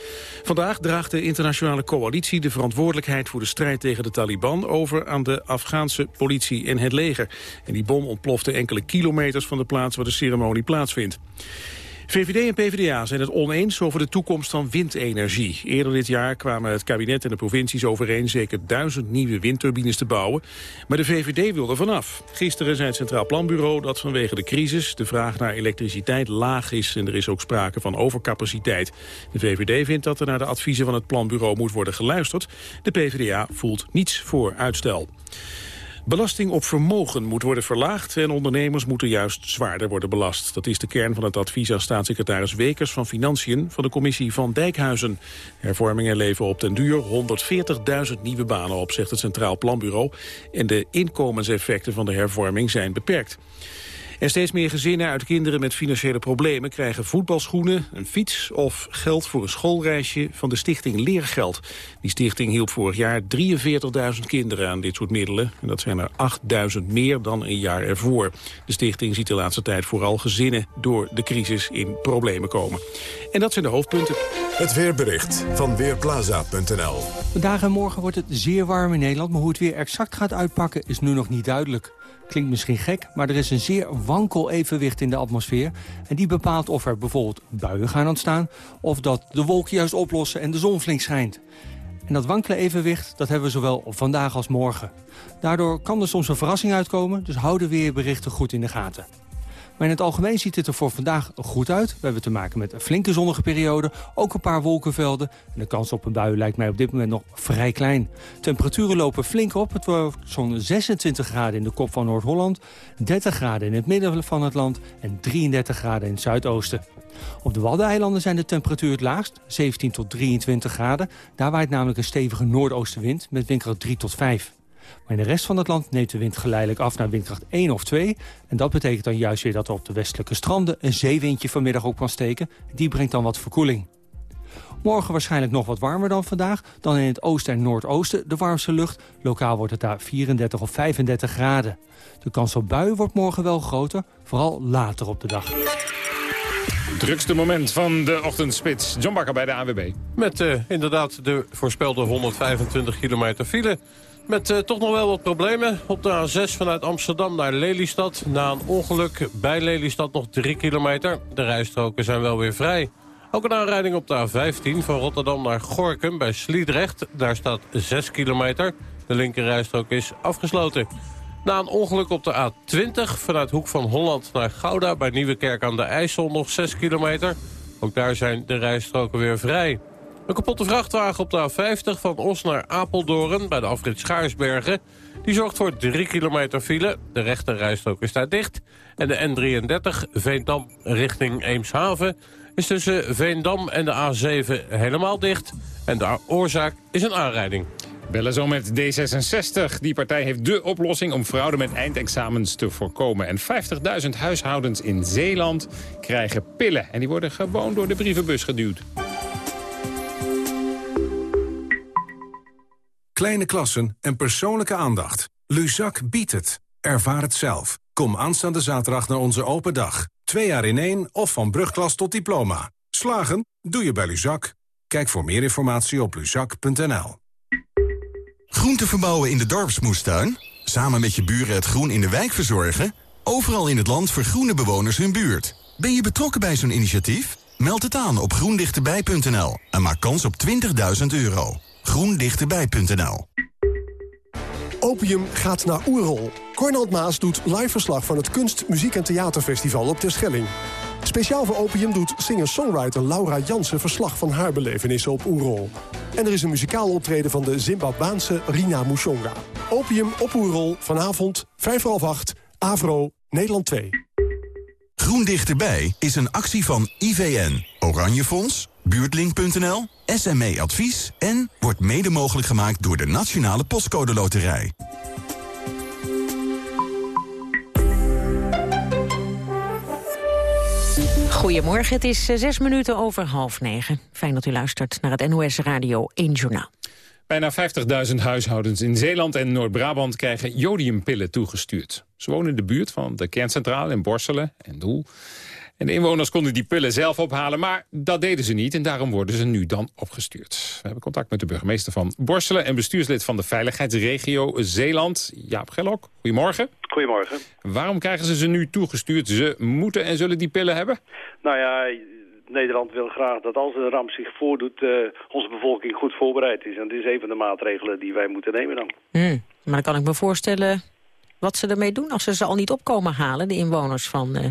Vandaag draagt de internationale coalitie de verantwoordelijkheid... voor de strijd tegen de Taliban over aan de Afghaanse politie en het leger. En die bom ontplofte enkele kilometers van de plaats waar de ceremonie plaatsvindt. VVD en PvdA zijn het oneens over de toekomst van windenergie. Eerder dit jaar kwamen het kabinet en de provincies overeen... zeker duizend nieuwe windturbines te bouwen. Maar de VVD wil er vanaf. Gisteren zei het Centraal Planbureau dat vanwege de crisis... de vraag naar elektriciteit laag is en er is ook sprake van overcapaciteit. De VVD vindt dat er naar de adviezen van het Planbureau moet worden geluisterd. De PvdA voelt niets voor uitstel. Belasting op vermogen moet worden verlaagd en ondernemers moeten juist zwaarder worden belast. Dat is de kern van het advies aan staatssecretaris Wekers van Financiën van de commissie van Dijkhuizen. Hervormingen leveren op den duur 140.000 nieuwe banen op, zegt het Centraal Planbureau. En de inkomenseffecten van de hervorming zijn beperkt. En steeds meer gezinnen uit kinderen met financiële problemen krijgen voetbalschoenen, een fiets of geld voor een schoolreisje van de stichting Leergeld. Die stichting hielp vorig jaar 43.000 kinderen aan dit soort middelen. En dat zijn er 8.000 meer dan een jaar ervoor. De stichting ziet de laatste tijd vooral gezinnen door de crisis in problemen komen. En dat zijn de hoofdpunten. Het weerbericht van Weerplaza.nl Vandaag en morgen wordt het zeer warm in Nederland... maar hoe het weer exact gaat uitpakken is nu nog niet duidelijk. Klinkt misschien gek, maar er is een zeer wankel evenwicht in de atmosfeer. En die bepaalt of er bijvoorbeeld buien gaan ontstaan... of dat de wolken juist oplossen en de zon flink schijnt. En dat wankele evenwicht dat hebben we zowel vandaag als morgen. Daardoor kan er soms een verrassing uitkomen, dus hou de weerberichten goed in de gaten. Maar in het algemeen ziet het er voor vandaag goed uit. We hebben te maken met een flinke zonnige periode, ook een paar wolkenvelden. En de kans op een bui lijkt mij op dit moment nog vrij klein. Temperaturen lopen flink op. Het wordt zo'n 26 graden in de kop van Noord-Holland, 30 graden in het midden van het land en 33 graden in het zuidoosten. Op de Waddeneilanden zijn de temperatuur het laagst, 17 tot 23 graden. Daar waait namelijk een stevige noordoostenwind met windkracht 3 tot 5. Maar in de rest van het land neemt de wind geleidelijk af naar windkracht 1 of 2. En dat betekent dan juist weer dat er op de westelijke stranden een zeewindje vanmiddag op kan steken. Die brengt dan wat verkoeling. Morgen waarschijnlijk nog wat warmer dan vandaag. Dan in het oosten en noordoosten de warmste lucht. Lokaal wordt het daar 34 of 35 graden. De kans op buien wordt morgen wel groter, vooral later op de dag. Drukste moment van de ochtendspits. John Bakker bij de AWB. Met uh, inderdaad de voorspelde 125 kilometer file. Met uh, toch nog wel wat problemen. Op de A6 vanuit Amsterdam naar Lelystad. Na een ongeluk bij Lelystad nog 3 kilometer. De rijstroken zijn wel weer vrij. Ook een aanrijding op de A15 van Rotterdam naar Gorkum bij Sliedrecht. Daar staat 6 kilometer. De linkerrijstrook is afgesloten. Na een ongeluk op de A20 vanuit Hoek van Holland naar Gouda... bij Nieuwekerk aan de IJssel nog 6 kilometer. Ook daar zijn de rijstroken weer vrij. Een kapotte vrachtwagen op de A50 van Os naar Apeldoorn bij de afrit Schaarsbergen. Die zorgt voor 3 kilometer file. De rechterrijstrook is daar dicht. En de N33 Veendam richting Eemshaven is tussen Veendam en de A7 helemaal dicht. En de oorzaak is een aanrijding. Bellen zo met D66. Die partij heeft dé oplossing om fraude met eindexamens te voorkomen. En 50.000 huishoudens in Zeeland krijgen pillen. En die worden gewoon door de brievenbus geduwd. Kleine klassen en persoonlijke aandacht. Luzak biedt het. Ervaar het zelf. Kom aanstaande zaterdag naar onze open dag. Twee jaar in één of van brugklas tot diploma. Slagen? Doe je bij Luzak. Kijk voor meer informatie op luzak.nl. Groente verbouwen in de dorpsmoestuin? Samen met je buren het groen in de wijk verzorgen? Overal in het land vergroenen bewoners hun buurt. Ben je betrokken bij zo'n initiatief? Meld het aan op groendichterbij.nl en maak kans op 20.000 euro. groendichterbij.nl Opium gaat naar Oerol. Cornald Maas doet live verslag van het Kunst, Muziek en Theaterfestival op Terschelling. Speciaal voor Opium doet singer-songwriter Laura Jansen verslag van haar belevenissen op Oerol. En er is een muzikaal optreden van de Zimbabwaanse Rina Mushonga. Opium op Oerol, vanavond, 5 half 8, Avro, Nederland 2. Groen Dichterbij is een actie van IVN, Oranje Fonds, Buurtlink.nl, SME Advies... en wordt mede mogelijk gemaakt door de Nationale Postcode Loterij. Goedemorgen, het is eh, zes minuten over half negen. Fijn dat u luistert naar het NOS Radio 1 Journaal. Bijna 50.000 huishoudens in Zeeland en Noord-Brabant krijgen jodiumpillen toegestuurd. Ze wonen in de buurt van de kerncentrale in Borselen en Doel. En de inwoners konden die pillen zelf ophalen, maar dat deden ze niet. En daarom worden ze nu dan opgestuurd. We hebben contact met de burgemeester van Borselen... en bestuurslid van de veiligheidsregio Zeeland, Jaap Gellok. Goedemorgen. Goedemorgen. Waarom krijgen ze ze nu toegestuurd? Ze moeten en zullen die pillen hebben? Nou ja, Nederland wil graag dat als een ramp zich voordoet... Uh, onze bevolking goed voorbereid is. En dit is een van de maatregelen die wij moeten nemen dan. Hmm, maar dan kan ik me voorstellen wat ze ermee doen... als ze ze al niet opkomen halen, de inwoners van... Uh...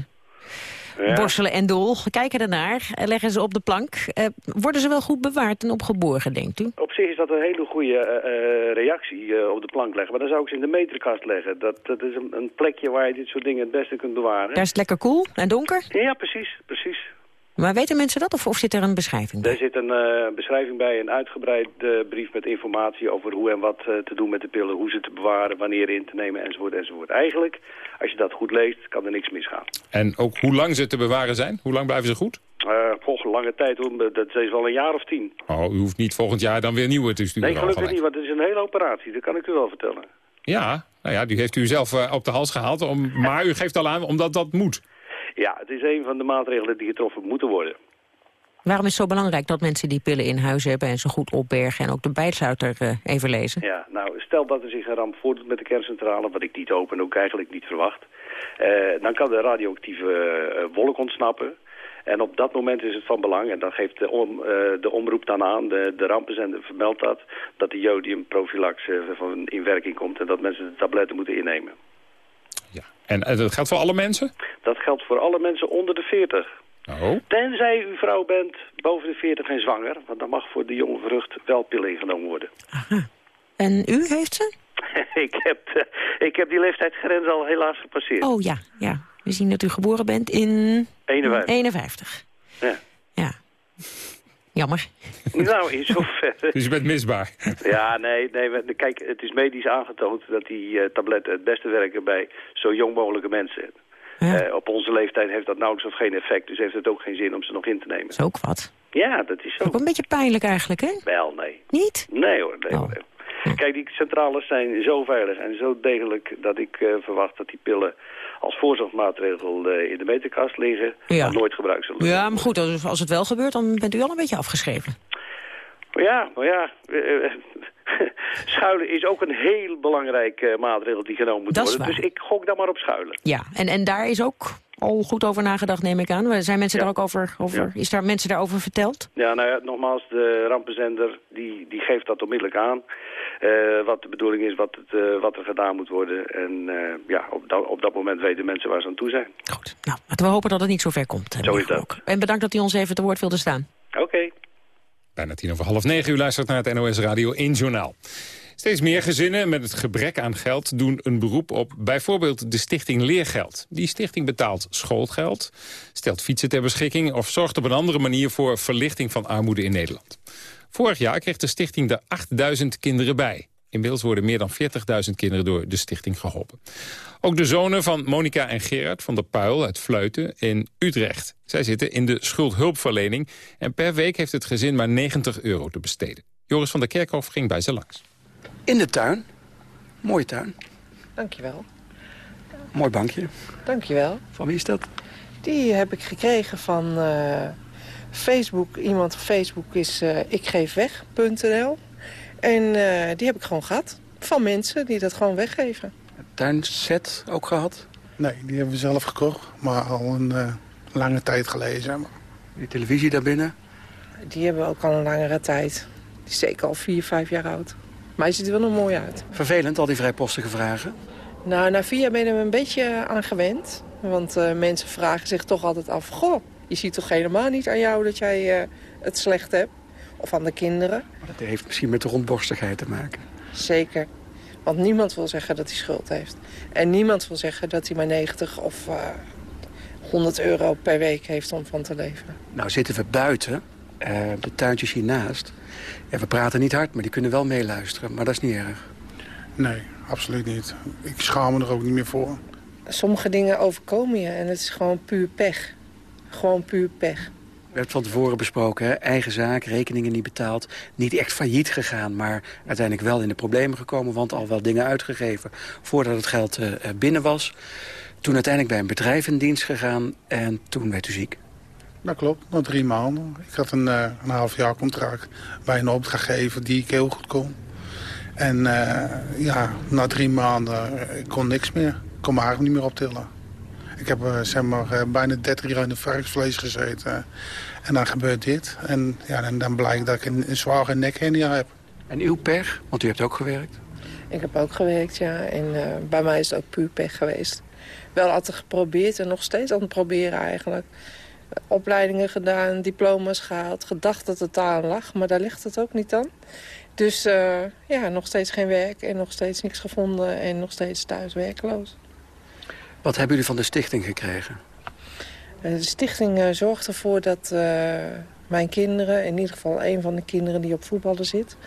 Ja. Borselen en Doel. Kijken ernaar, leggen ze op de plank. Uh, worden ze wel goed bewaard en opgeborgen, denkt u? Op zich is dat een hele goede uh, reactie uh, op de plank leggen. Maar dan zou ik ze in de meterkast leggen. Dat, dat is een, een, plekje waar je dit soort dingen het beste kunt bewaren. Daar is het lekker koel en donker? Ja, precies. precies. Maar weten mensen dat of, of zit er een beschrijving bij? Er zit een uh, beschrijving bij, een uitgebreid uh, brief met informatie over hoe en wat uh, te doen met de pillen, hoe ze te bewaren, wanneer in te nemen enzovoort enzovoort. Eigenlijk, als je dat goed leest, kan er niks misgaan. En ook hoe lang ze te bewaren zijn? Hoe lang blijven ze goed? volgens lange tijd, dat is wel een jaar of tien. Oh, u hoeft niet volgend jaar dan weer nieuwe te sturen? Nee, gelukkig niet, want het is een hele operatie, dat kan ik u wel vertellen. Ja, nou ja, die heeft u zelf op de hals gehaald, om, maar u geeft al aan omdat dat moet. Ja, het is een van de maatregelen die getroffen moeten worden. Waarom is het zo belangrijk dat mensen die pillen in huis hebben... en ze goed opbergen en ook de bijsluiter uh, even lezen? Ja, nou, stel dat er zich een ramp voordoet met de kerncentrale... wat ik niet hoop en ook eigenlijk niet verwacht... Uh, dan kan de radioactieve uh, wolk ontsnappen... En op dat moment is het van belang, en dan geeft de, om, de omroep dan aan, de, de rampenzender vermeldt dat... dat de jodiumprofilax van in werking komt en dat mensen de tabletten moeten innemen. Ja, en dat geldt voor alle mensen? Dat geldt voor alle mensen onder de 40. Oh. Tenzij u vrouw bent boven de 40 en zwanger. Want dan mag voor de jonge vrucht wel pillen ingenomen worden. Aha. En u heeft ze? *laughs* ik, heb, uh, ik heb die leeftijdsgrens al helaas gepasseerd. Oh ja, ja. We zien dat u geboren bent in... 51. 51. Ja. Ja. Jammer. Nou, in zoverre. dus je bent misbaar. ja, nee, nee. Kijk, het is medisch aangetoond dat die uh, tabletten het beste werken bij zo jong mogelijke mensen. Ja. Uh, op onze leeftijd heeft dat nauwelijks of geen effect. Dus heeft het ook geen zin om ze nog in te nemen. Dat is ook wat. Ja, dat is zo. Ook een beetje pijnlijk eigenlijk, hè? Wel, nee. Niet? Nee hoor, nee, oh. nee. Kijk, die centrales zijn zo veilig en zo degelijk dat ik uh, verwacht dat die pillen als voorzorgsmaatregel uh, in de meterkast liggen, ja. maar nooit gebruikt zullen worden. Ja, maar goed, als, als het wel gebeurt, dan bent u al een beetje afgeschreven. Maar ja, maar ja, *laughs* schuilen is ook een heel belangrijke maatregel die genomen moet dat worden. Dus ik gok daar maar op schuilen. Ja, en, en daar is ook al goed over nagedacht, neem ik aan. Zijn mensen ja. daar ook over, over ja. is daar mensen daarover verteld? Ja, nou ja, nogmaals, de rampenzender die, die geeft dat onmiddellijk aan. Uh, wat de bedoeling is, wat, het, uh, wat er gedaan moet worden. En uh, ja, op, dat, op dat moment weten mensen waar ze aan toe zijn. Goed, nou, laten we hopen dat het niet zo ver komt. Zo is dat. Ook. En bedankt dat u ons even te woord wilde staan. Oké. Okay. Bijna tien over half negen. U luistert naar het NOS Radio 1 Journaal. Steeds meer gezinnen met het gebrek aan geld doen een beroep op bijvoorbeeld de stichting Leergeld. Die stichting betaalt schoolgeld, stelt fietsen ter beschikking of zorgt op een andere manier voor verlichting van armoede in Nederland. Vorig jaar kreeg de stichting er 8000 kinderen bij. Inmiddels worden meer dan 40.000 kinderen door de stichting geholpen. Ook de zonen van Monika en Gerard van der Puil uit Fluiten in Utrecht. Zij zitten in de schuldhulpverlening en per week heeft het gezin maar 90 euro te besteden. Joris van der Kerkhof ging bij ze langs. In de tuin. Mooie tuin. Dankjewel. Mooi bankje. Dankjewel. Van wie is dat? Die heb ik gekregen van uh, Facebook. Iemand op Facebook is uh, ikgeefweg.nl. En uh, die heb ik gewoon gehad. Van mensen die dat gewoon weggeven. Tuinset ook gehad? Nee, die hebben we zelf gekocht. Maar al een lange tijd geleden, maar. Die televisie daarbinnen? Die hebben we ook al een langere tijd. Die is zeker al vier, vijf jaar oud. Maar hij ziet er wel nog mooi uit. Vervelend, al die vrijpostige vragen? Nou, na vier jaar ben ik er een beetje aan gewend. Want uh, mensen vragen zich toch altijd af... Goh, je ziet toch helemaal niet aan jou dat jij uh, het slecht hebt? Of aan de kinderen? Maar dat heeft misschien met de rondborstigheid te maken. Zeker. Want niemand wil zeggen dat hij schuld heeft. En niemand wil zeggen dat hij maar 90 of uh, 100 euro per week heeft om van te leven. Nou zitten we buiten, de tuintjes hiernaast. Ja, we praten niet hard, maar die kunnen wel meeluisteren. Maar dat is niet erg. Nee, absoluut niet. Ik schaam me er ook niet meer voor. Sommige dingen overkomen je en het is gewoon puur pech. Gewoon puur pech. We hebben het van tevoren besproken, hè? eigen zaak, rekeningen niet betaald. Niet echt failliet gegaan, maar uiteindelijk wel in de problemen gekomen... want al wel dingen uitgegeven voordat het geld uh, binnen was. Toen uiteindelijk bij een bedrijf in dienst gegaan en toen werd u ziek. Dat klopt, na drie maanden. Ik had een, uh, een half jaar contract bij een opdrachtgever die ik heel goed kon. En uh, ja, na drie maanden ik kon niks meer. Ik kon mijn eigenlijk niet meer optillen. Ik heb uh, zeg maar, bijna 30 jaar in de varkensvlees gezeten. En dan gebeurt dit. En, ja, dan blijkt dat ik een, een zware nekhernia heb. En uw pech? Want u hebt ook gewerkt. Ik heb ook gewerkt, ja. En uh, bij mij is het ook puur pech geweest. Wel altijd geprobeerd en nog steeds aan het proberen eigenlijk. Opleidingen gedaan, diploma's gehaald. Gedacht dat het daar aan lag, maar daar ligt het ook niet aan. Dus uh, ja, nog steeds geen werk en nog steeds niks gevonden en nog steeds thuis werkloos. Wat hebben jullie van de stichting gekregen? De stichting uh, zorgt ervoor dat uh, mijn kinderen, in ieder geval een van de kinderen die op voetballen zit...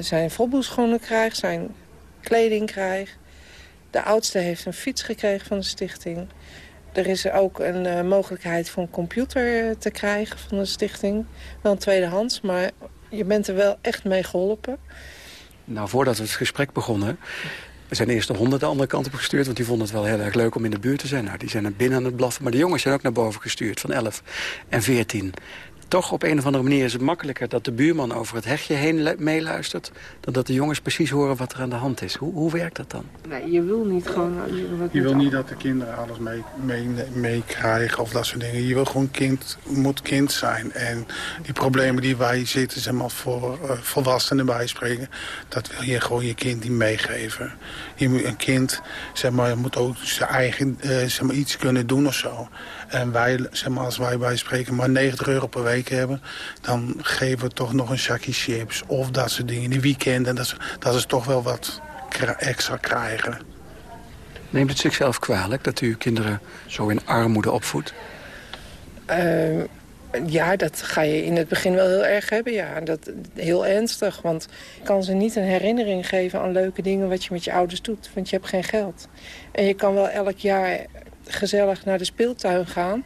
zijn voetbalschoenen krijgt, zijn kleding krijgt. De oudste heeft een fiets gekregen van de stichting. Er is ook een mogelijkheid voor een computer te krijgen van de stichting. Wel een tweedehands, maar je bent er wel echt mee geholpen. Nou, voordat we het gesprek begonnen... Zijn eerst de honden de andere kant op gestuurd... want die vonden het wel heel erg leuk om in de buurt te zijn. Nou, die zijn naar binnen aan het blaffen. Maar de jongens zijn ook naar boven gestuurd, van 11 en 14 toch op een of andere manier is het makkelijker dat de buurman over het hegje heen meeluistert... dan dat de jongens precies horen wat er aan de hand is. Hoe, hoe werkt dat dan? Nee, je wil niet gewoon... Je, je wil niet dat de kinderen alles meekrijgen mee, mee of dat soort dingen. Je wil gewoon kind, moet kind zijn. En die problemen die wij zitten, zeg maar, voor uh, volwassenen bijspreken... dat wil je gewoon je kind niet meegeven. Je moet een kind, zeg maar, moet ook zijn eigen uh, zeg maar, iets kunnen doen of zo. En wij, zeg maar, als wij bij spreken maar 90 euro per week hebben... dan geven we toch nog een zakje chips of dat soort dingen. In de weekenden, dat, is, dat is toch wel wat extra krijgen. Neemt het zichzelf kwalijk dat u uw kinderen zo in armoede opvoedt? Uh, ja, dat ga je in het begin wel heel erg hebben, ja. Dat, heel ernstig, want je kan ze niet een herinnering geven aan leuke dingen... wat je met je ouders doet, want je hebt geen geld. En je kan wel elk jaar gezellig naar de speeltuin gaan.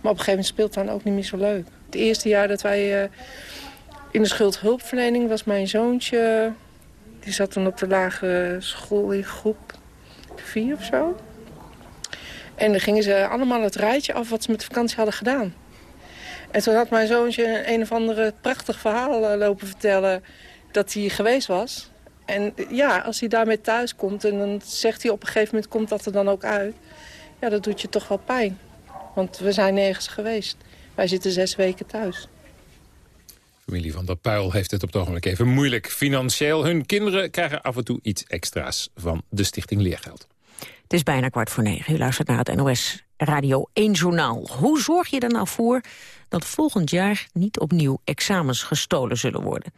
Maar op een gegeven moment is speeltuin ook niet meer zo leuk. Het eerste jaar dat wij uh, in de schuldhulpverlening was mijn zoontje... die zat toen op de lage school in groep 4 of zo. En dan gingen ze allemaal het rijtje af wat ze met de vakantie hadden gedaan. En toen had mijn zoontje een of andere prachtig verhaal uh, lopen vertellen... dat hij geweest was. En ja, als hij daarmee thuis komt en dan zegt hij op een gegeven moment... komt dat er dan ook uit ja, dat doet je toch wel pijn. Want we zijn nergens geweest. Wij zitten zes weken thuis. Familie van der Puil heeft het op het ogenblik even moeilijk financieel. Hun kinderen krijgen af en toe iets extra's van de Stichting Leergeld. Het is bijna kwart voor negen. U luistert naar het NOS Radio 1 Journaal. Hoe zorg je er nou voor dat volgend jaar niet opnieuw examens gestolen zullen worden?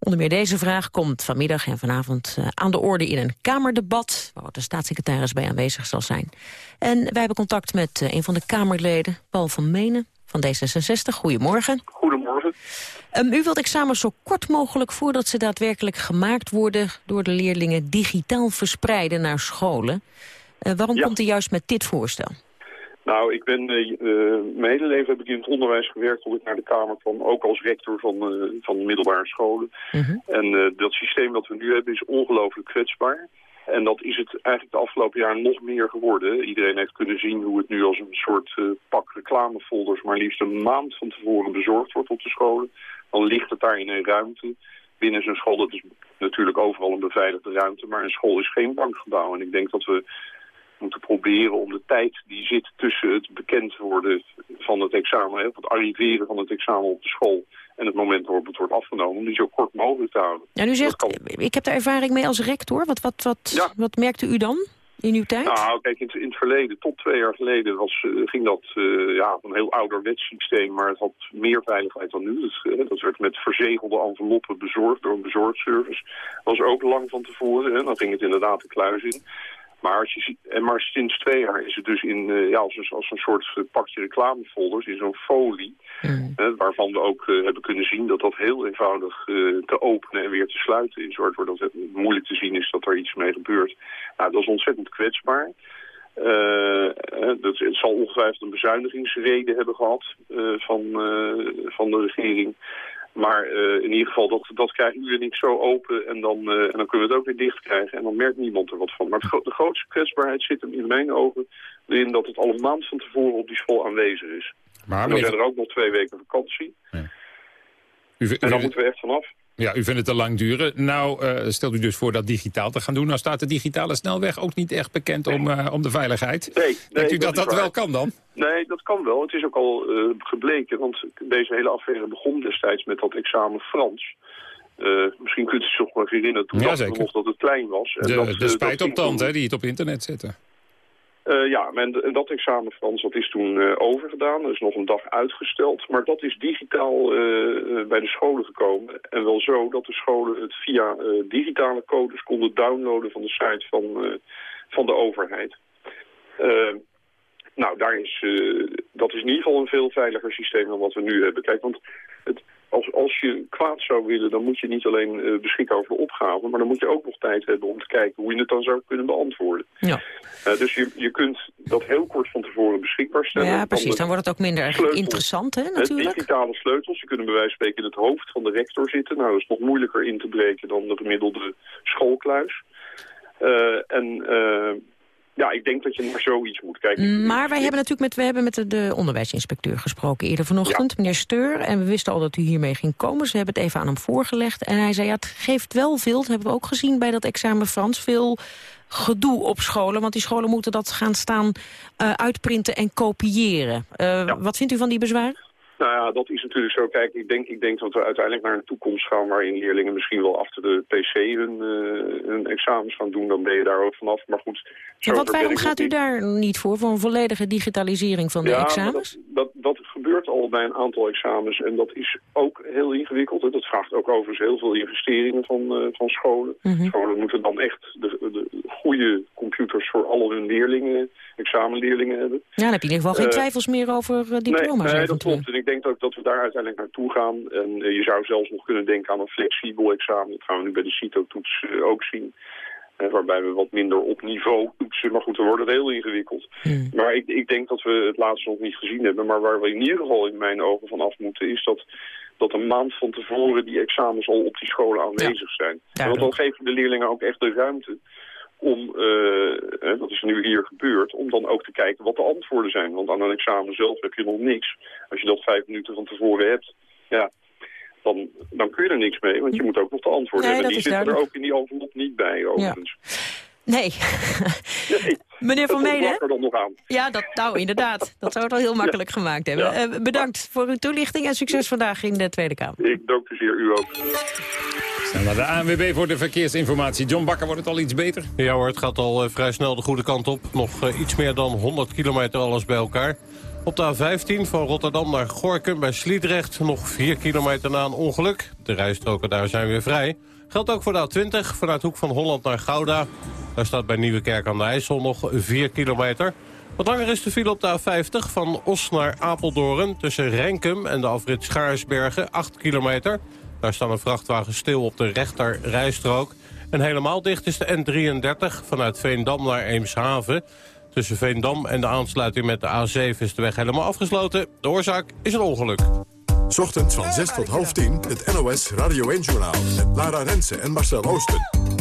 Onder meer deze vraag komt vanmiddag en vanavond uh, aan de orde in een Kamerdebat... waar de staatssecretaris bij aanwezig zal zijn. En wij hebben contact met uh, een van de Kamerleden, Paul van Menen van D66. Goedemorgen. Goedemorgen. Um, u wilt examens zo kort mogelijk voordat ze daadwerkelijk gemaakt worden... door de leerlingen digitaal verspreiden naar scholen. Uh, waarom ja. komt u juist met dit voorstel? Nou, ik ben uh, mijn hele leven heb ik in het onderwijs gewerkt tot ik naar de Kamer kwam, ook als rector van, uh, van middelbare scholen. -hmm. En dat systeem dat we nu hebben is ongelooflijk kwetsbaar. En dat is het eigenlijk de afgelopen jaren nog meer geworden. Iedereen heeft kunnen zien hoe het nu als een soort pak reclamefolders maar liefst een maand van tevoren bezorgd wordt op de scholen. Dan ligt het daar in een ruimte. Binnen zo'n school, dat is natuurlijk overal een beveiligde ruimte, maar een school is geen bankgebouw. En ik denk dat we moeten proberen om de tijd die zit tussen het bekend worden van het examen, het arriveren van het examen op de school en het moment waarop het wordt afgenomen, om die zo kort mogelijk te houden. Ja, u zegt, ik heb daar ervaring mee als rector. Wat, wat, wat, wat merkte u dan? in uw tijd? Nou, kijk, in het, in het verleden, tot twee jaar geleden, was, uh, ging dat uh, ja, een heel ouderwets systeem, maar het had meer veiligheid dan nu. Dat, uh, dat werd met verzegelde enveloppen bezorgd door een bezorgservice. Dat was ook lang van tevoren, hè. dan ging het inderdaad de kluis in. Maar, als je, en maar sinds twee jaar is het dus in, uh, ja, als, een, als een soort uh, pakje reclamefolders in zo'n folie. Mm. Uh, waarvan we ook hebben kunnen zien dat dat heel eenvoudig te openen en weer te sluiten is. Waardoor dat moeilijk te zien is dat er iets mee gebeurt. Nou, dat is ontzettend kwetsbaar. dat, het zal ongetwijfeld een bezuinigingsreden hebben gehad van, van de regering. Maar uh, in ieder geval, dat, dat krijgen jullie niet zo open en dan, uh, en dan kunnen we het ook weer dicht krijgen. En dan merkt niemand er wat van. Maar de grootste kwetsbaarheid zit hem in mijn ogen in dat het al een maand van tevoren op die school aanwezig is. Maar en dan zijn er ook nog twee weken vakantie. Ja. U, en dan moeten we echt vanaf. Ja, u vindt het te lang duren. Nou, uh, stelt u dus voor dat digitaal te gaan doen. Nou staat de digitale snelweg ook niet echt bekend om, uh, om de veiligheid. Nee, nee Denkt u dat dat, dat wel kan dan? Nee, dat kan wel. Het is ook al uh, gebleken, want deze hele affaire begon destijds met dat examen Frans. misschien kunt u zich nog wel herinneren toen ja, nog dat het klein was. En de, dat, de spijtoptand, hè, die het op internet zetten. Uh, ja, en dat examen Frans dat is toen uh, overgedaan. Dat is nog een dag uitgesteld. Maar dat is digitaal uh, bij de scholen gekomen. En wel zo dat de scholen het via digitale codes konden downloaden van de site van, van de overheid. nou, daar is, dat is in ieder geval een veel veiliger systeem dan wat we nu hebben. Kijk, want als, als je kwaad zou willen, dan moet je niet alleen uh, beschikken over de opgave... maar dan moet je ook nog tijd hebben om te kijken hoe je het dan zou kunnen beantwoorden. Ja. Uh, dus je, je kunt dat heel kort van tevoren beschikbaar stellen. Ja, precies. Dan wordt het ook minder sleutels, interessant, hè, natuurlijk. digitale sleutels. Je kunnen bij wijze van spreken in het hoofd van de rector zitten. Nou, dat is nog moeilijker in te breken dan de gemiddelde schoolkluis. Uh, en ja, ik denk dat je naar zoiets moet kijken. Maar wij hebben natuurlijk met, we hebben met de, de onderwijsinspecteur gesproken eerder vanochtend, meneer Steur. En we wisten al dat u hiermee ging komen. Ze hebben het even aan hem voorgelegd. En hij zei, ja, het geeft wel veel, dat hebben we ook gezien bij dat examen Frans, veel gedoe op scholen. Want die scholen moeten dat gaan staan uh, uitprinten en kopiëren. Uh, ja. Wat vindt u van die bezwaren? Nou ja, dat is natuurlijk zo. Kijk, ik denk, ik denk dat we uiteindelijk naar een toekomst gaan... waarin leerlingen misschien wel achter de pc hun, uh, hun examens gaan doen. Dan ben je daar ook vanaf. Maar goed... Ja, wat, waarom gaat u daar niet voor? Voor een volledige digitalisering van de ja, examens? Dat, dat, dat, gebeurt al bij een aantal examens. En dat is ook heel ingewikkeld. Dat vraagt ook overigens heel veel investeringen van, uh, van scholen. Mm -hmm. Scholen moeten dan echt de, de goede computers voor alle hun leerlingen, examenleerlingen hebben. Ja, dan heb je in ieder geval geen uh, twijfels meer over diploma's. Nee, nee dat klopt. En ik denk ook dat we daar uiteindelijk naartoe gaan. En uh, je zou zelfs nog kunnen denken aan een flexibel examen. Dat gaan we nu bij de CITO-toets ook zien. waarbij we wat minder op niveau toetsen. Maar goed, dan wordt het heel ingewikkeld. Hmm. Maar ik, ik denk dat we het laatste nog niet gezien hebben. Maar waar we in ieder geval in mijn ogen van af moeten... is dat dat een maand van tevoren die examens al op die scholen aanwezig ja. zijn. Want dan geven de leerlingen ook echt de ruimte om, uh, dat is nu hier gebeurd, om dan ook te kijken wat de antwoorden zijn. Want aan een examen zelf heb je nog niks. Als je dat vijf minuten van tevoren hebt, ja, dan, dan kun je er niks mee. Want je moet ook nog de antwoorden nee, hebben. Die zitten duidelijk. er ook in die envelop niet bij, overigens. Ja. Nee. nee. *laughs* Meneer Van Meden? Ja, dat, nou inderdaad. Dat zou het al heel *laughs* makkelijk ja. gemaakt hebben. Ja. Uh, bedankt voor uw toelichting en succes vandaag in de Tweede Kamer. Ik dank u zeer, u ook. Snel de ANWB voor de verkeersinformatie. John Bakker, wordt het al iets beter? Ja hoor, het gaat al uh, vrij snel de goede kant op. Nog uh, iets meer dan 100 kilometer alles bij elkaar. Op de A15 van Rotterdam naar Gorkum bij Sliedrecht nog 4 kilometer na een ongeluk. De rijstroken daar zijn weer vrij. Geldt ook voor de A20 vanuit Hoek van Holland naar Gouda. Daar staat bij Nieuwekerk aan de IJssel nog 4 kilometer. Wat langer is de file op de A50 van Os naar Apeldoorn... tussen Renkum en de afrit Schaarsbergen, 8 kilometer. Daar staan een vrachtwagen stil op de rechter rijstrook. En helemaal dicht is de N33 vanuit Veendam naar Eemshaven. Tussen Veendam en de aansluiting met de A7 is de weg helemaal afgesloten. De oorzaak is een ongeluk. Ochtends van 6 tot half 10 het NOS Radio 1-journaal... met Lara Rensen en Marcel Oosten.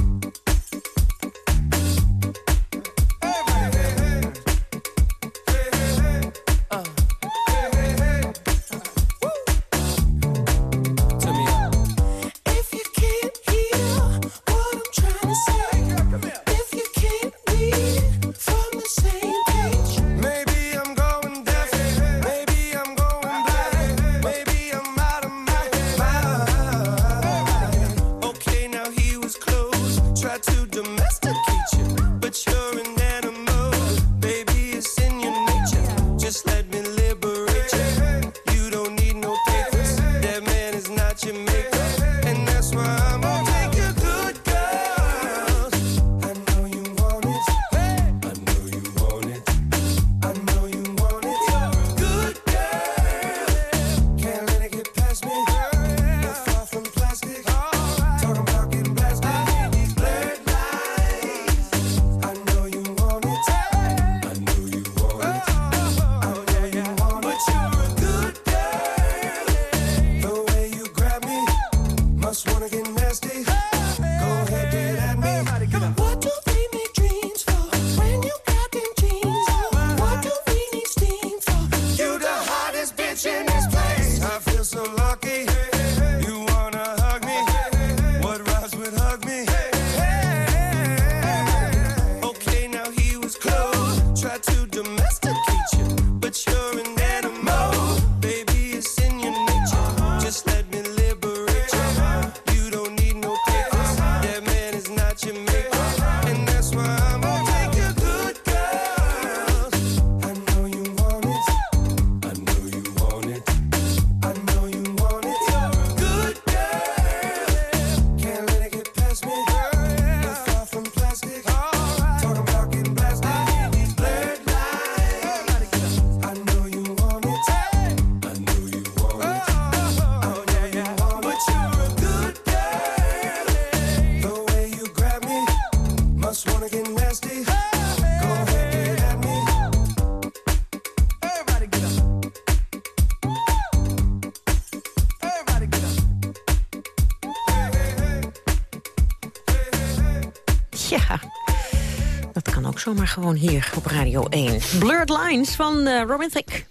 Gewoon hier op Radio 1. Blurred Lines van uh, Robin Thicke.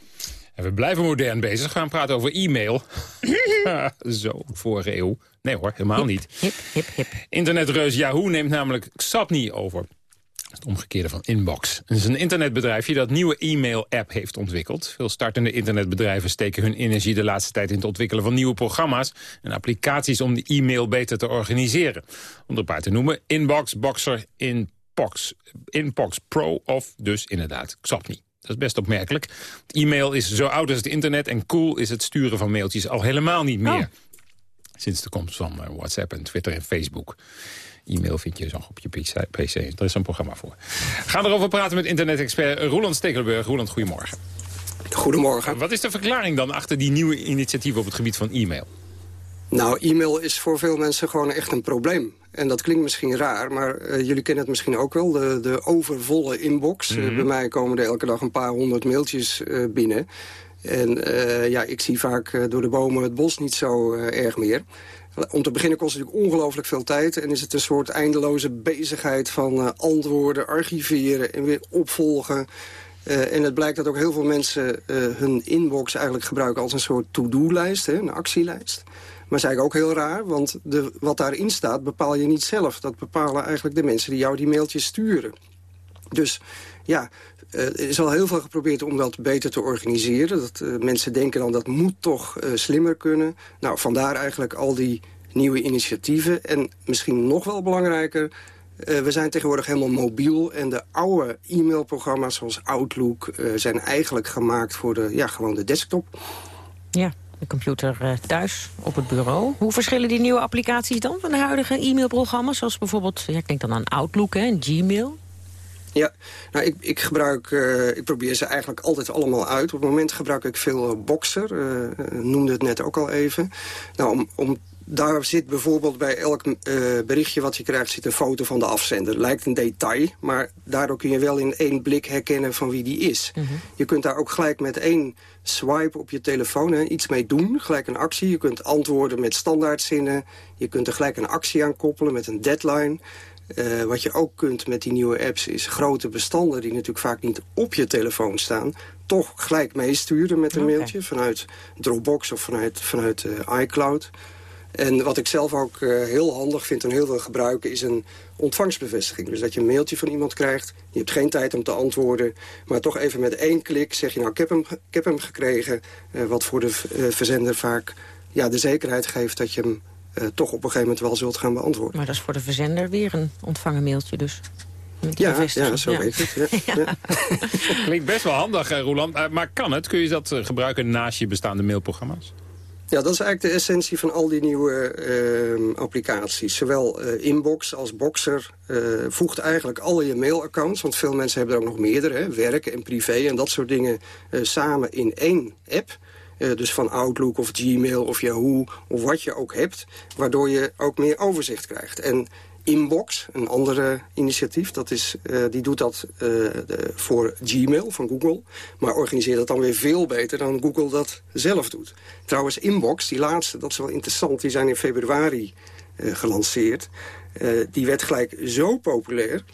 En we blijven modern bezig. We gaan praten over e-mail. *laughs* *laughs* Zo, vorige eeuw. Nee hoor, helemaal niet. Hip, hip, hip. Internetreus Yahoo neemt namelijk Xatni over. Het omgekeerde van Inbox. Het is een internetbedrijfje dat nieuwe e-mail-app heeft ontwikkeld. Veel startende internetbedrijven steken hun energie de laatste tijd in het ontwikkelen van nieuwe programma's en applicaties om de e-mail beter te organiseren. Om er een paar te noemen, Inbox, Boxer, In Inbox, Inbox Pro of dus inderdaad Xapni. Dat is best opmerkelijk. E-mail is zo oud als het internet en cool is het sturen van mailtjes al helemaal niet meer. Oh. Sinds de komst van eh, WhatsApp en Twitter en Facebook. E-mail vind je zo op je PC. Er is een programma voor. Gaan erover praten met internet-expert Roland Stekelenburg. Roland, goedemorgen. Goedemorgen. Wat is de verklaring dan achter die nieuwe initiatieven op het gebied van e-mail? Nou, e-mail is voor veel mensen gewoon echt een probleem. En dat klinkt misschien raar, maar uh, jullie kennen het misschien ook wel. De, de overvolle inbox. Mm bij mij komen er elke dag een paar honderd mailtjes uh, binnen. En ja, ik zie vaak door de bomen het bos niet zo erg meer. Om te beginnen kost het natuurlijk ongelooflijk veel tijd... en is het een soort eindeloze bezigheid van antwoorden, archiveren en weer opvolgen... en het blijkt dat ook heel veel mensen hun inbox eigenlijk gebruiken als een soort to-do-lijst, een actielijst. Maar is eigenlijk ook heel raar, want de, wat daarin staat bepaal je niet zelf. Dat bepalen eigenlijk de mensen die jou die mailtjes sturen. Dus ja, uh, er is al heel veel geprobeerd om dat beter te organiseren. Dat, uh, mensen denken dan dat moet toch uh, slimmer kunnen. Nou, vandaar eigenlijk al die nieuwe initiatieven. En misschien nog wel belangrijker... we zijn tegenwoordig helemaal mobiel. En de oude e-mailprogramma's zoals Outlook... zijn eigenlijk gemaakt voor de, ja, gewoon de desktop. Ja, de computer eh, thuis op het bureau. Hoe verschillen die nieuwe applicaties dan van de huidige e-mailprogramma's? Zoals bijvoorbeeld, ja, ik denk dan aan Outlook en Gmail. Ja, nou, ik, ik gebruik, uh, ik probeer ze eigenlijk altijd allemaal uit. Op het moment gebruik ik veel uh, Boxer, uh, noemde het net ook al even. Nou, om, om daar zit bijvoorbeeld bij elk uh, berichtje wat je krijgt... zit een foto van de afzender. Lijkt een detail, maar daardoor kun je wel in één blik herkennen van wie die is. Mm -hmm. Je kunt daar ook gelijk met één swipe op je telefoon hè, iets mee doen. Gelijk een actie. Je kunt antwoorden met standaardzinnen. Je kunt er gelijk een actie aan koppelen met een deadline. Uh, wat je ook kunt met die nieuwe apps is grote bestanden... die natuurlijk vaak niet op je telefoon staan... toch gelijk meesturen met een okay. mailtje vanuit Dropbox of vanuit, vanuit uh, iCloud... En wat ik zelf ook uh, heel handig vind en heel veel gebruiken... is een ontvangstbevestiging. Dus dat je een mailtje van iemand krijgt. Je hebt geen tijd om te antwoorden. Maar toch even met één klik zeg je... nou, ik heb hem, ik heb hem gekregen. Uh, wat voor de uh, verzender vaak ja, de zekerheid geeft... dat je hem toch op een gegeven moment wel zult gaan beantwoorden. Maar dat is voor de verzender weer een ontvangen mailtje dus. Ja, ja, zo ja. weet het. Ja. *laughs* ja. Klinkt best wel handig, Roland. Maar kan het? Kun je dat gebruiken naast je bestaande mailprogramma's? Ja, dat is eigenlijk de essentie van al die nieuwe uh, applicaties. Zowel uh, Inbox als Boxer uh, voegt eigenlijk al je mailaccounts... want veel mensen hebben er ook nog meerdere, werk en privé... en dat soort dingen samen in één app... dus van Outlook of Gmail of Yahoo of wat je ook hebt... waardoor je ook meer overzicht krijgt. En Inbox, een andere initiatief. Dat is, uh, die doet dat uh, de, voor Gmail van Google. Maar organiseert dat dan weer veel beter dan Google dat zelf doet. Trouwens, Inbox, die laatste, dat is wel interessant. Die zijn in februari uh, gelanceerd. die werd gelijk zo populair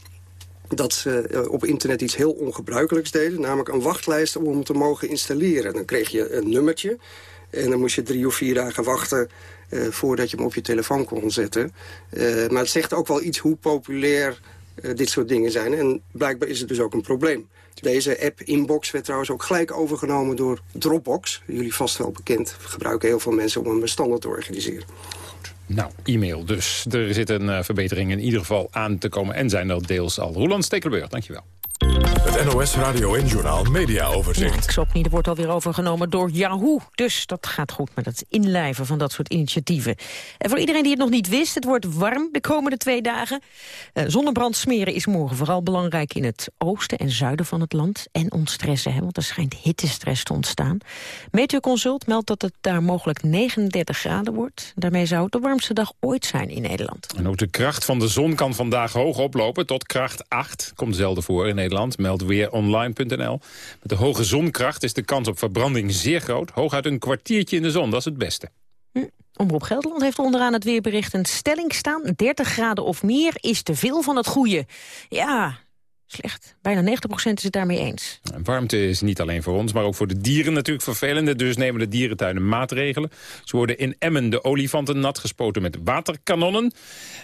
dat ze op internet iets heel ongebruikelijks deden. Namelijk een wachtlijst om hem te mogen installeren. Dan kreeg je een nummertje... En dan moest je drie of vier dagen wachten voordat je hem op je telefoon kon zetten. maar het zegt ook wel iets hoe populair dit soort dingen zijn. En blijkbaar is het dus ook een probleem. Deze app Inbox werd trouwens ook gelijk overgenomen door Dropbox. Jullie vast wel bekend. Gebruiken heel veel mensen om een bestanden te organiseren. Nou, e-mail dus. Er zit een verbetering in ieder geval aan te komen. En zijn er deels al. Roland Stekelenburg, dankjewel. Het NOS Radio en Journal Media Overzicht. Ja, niet wordt alweer overgenomen door Yahoo. Dus dat gaat goed met het inlijven van dat soort initiatieven. En voor iedereen die het nog niet wist, het wordt warm de komende twee dagen. Uh, zonnebrand smeren is morgen vooral belangrijk in het oosten en zuiden van het land. En ontstressen, hè, want er schijnt hittestress te ontstaan. Meteoconsult meldt dat het daar mogelijk 39 graden wordt. Daarmee zou het de warmste dag ooit zijn in Nederland. En ook de kracht van de zon kan vandaag hoog oplopen tot kracht 8. Komt zelden voor in Nederland, meldt weeronline.nl. Met de hoge zonkracht is de kans op verbranding zeer groot. Hooguit een kwartiertje in de zon, dat is het beste. Hm. Omroep Gelderland heeft onderaan het weerbericht een stelling staan. 30 graden of meer is te veel van het goede. Ja, slecht. Bijna 90% is het daarmee eens. Warmte is niet alleen voor ons, maar ook voor de dieren natuurlijk vervelend. Dus nemen de dierentuinen maatregelen. Ze worden in Emmen de olifanten nat gespoten met waterkanonnen.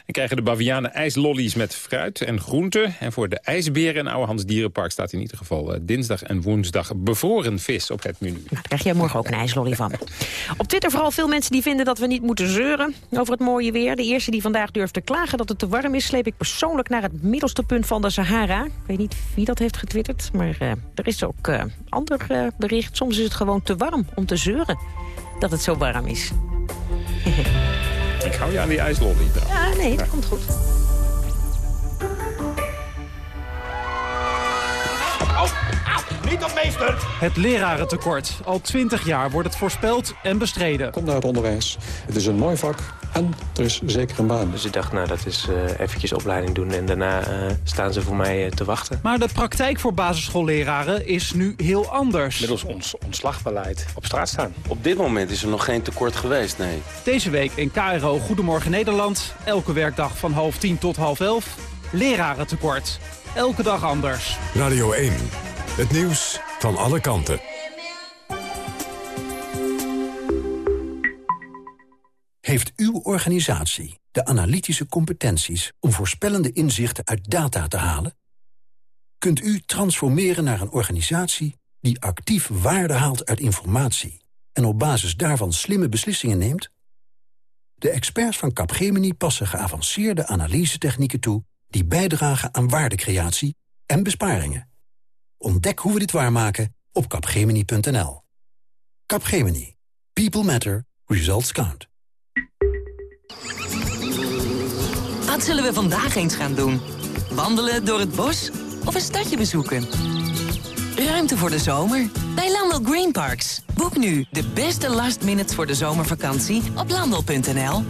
En krijgen de bavianen ijslollies met fruit en groenten. En voor de ijsberen in Ouwehands Dierenpark staat in ieder geval eh, dinsdag en woensdag bevroren vis op het menu. Nou, daar krijg jij morgen ook een ijslolly van. *laughs* op Twitter vooral veel mensen die vinden dat we niet moeten zeuren over het mooie weer. De eerste die vandaag durft te klagen dat het te warm is... sleep ik persoonlijk naar het middelste punt van de Sahara. Ik weet niet wie dat heeft getwitterd, maar uh, er is ook uh, ander uh, bericht. Soms is het gewoon te warm om te zeuren dat het zo warm is. *laughs* ik hou je aan die ijslolly. Ja, nee, dat komt goed. Niet op meester! Het lerarentekort. Al twintig jaar wordt het voorspeld en bestreden. Kom naar het onderwijs. Het is een mooi vak en er is zeker een baan. Dus ik dacht, nou, dat is uh, eventjes opleiding doen... en daarna uh, staan ze voor mij uh, te wachten. Maar de praktijk voor basisschoolleraren is nu heel anders. Middels ons ontslagbeleid op straat staan. Op dit moment is er nog geen tekort geweest, nee. Deze week in KRO Goedemorgen Nederland. Elke werkdag van half tien tot half elf. Lerarentekort. Elke dag anders. Radio 1. Het nieuws van alle kanten. Heeft uw organisatie de analytische competenties om voorspellende inzichten uit data te halen? Kunt u transformeren naar een organisatie die actief waarde haalt uit informatie en op basis daarvan slimme beslissingen neemt? De experts van Capgemini passen geavanceerde analysetechnieken toe die bijdragen aan waardecreatie en besparingen. Ontdek hoe we dit waarmaken op capgemini.nl. Capgemini. People matter. Results count. Wat zullen we vandaag eens gaan doen? Wandelen door het bos of een stadje bezoeken? Ruimte voor de zomer bij Landel Green Parks. Boek nu de beste last minutes voor de zomervakantie op landel.nl.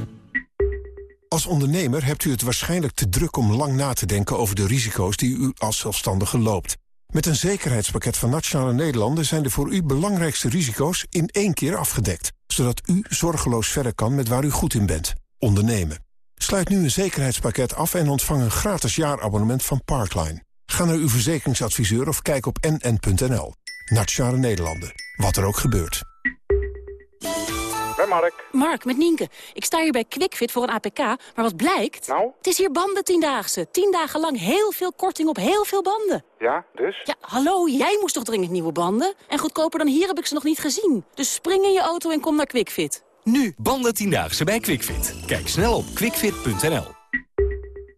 Als ondernemer hebt u het waarschijnlijk te druk om lang na te denken over de risico's die u als zelfstandige loopt. Met een zekerheidspakket van Nationale Nederlanden zijn de voor u belangrijkste risico's in één keer afgedekt. Zodat u zorgeloos verder kan met waar u goed in bent. Ondernemen. Sluit nu een zekerheidspakket af en ontvang een gratis jaarabonnement van Parkline. Ga naar uw verzekeringsadviseur of kijk op nn.nl. Nationale Nederlanden. Wat er ook gebeurt. Mark. Mark, met Nienke. Ik sta hier bij QuickFit voor een APK, maar wat blijkt? Nou? Het is hier bandentiendaagse. Tien dagen lang heel veel korting op heel veel banden. Ja, dus? Ja, hallo, jij moest toch dringend nieuwe banden? En goedkoper dan hier heb ik ze nog niet gezien. Dus spring in je auto en kom naar QuickFit. Nu, banden tiendaagse bij QuickFit. Kijk snel op quickfit.nl.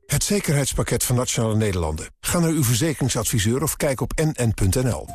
Het zekerheidspakket van Nationale Nederlanden. Ga naar uw verzekeringsadviseur of kijk op nn.nl.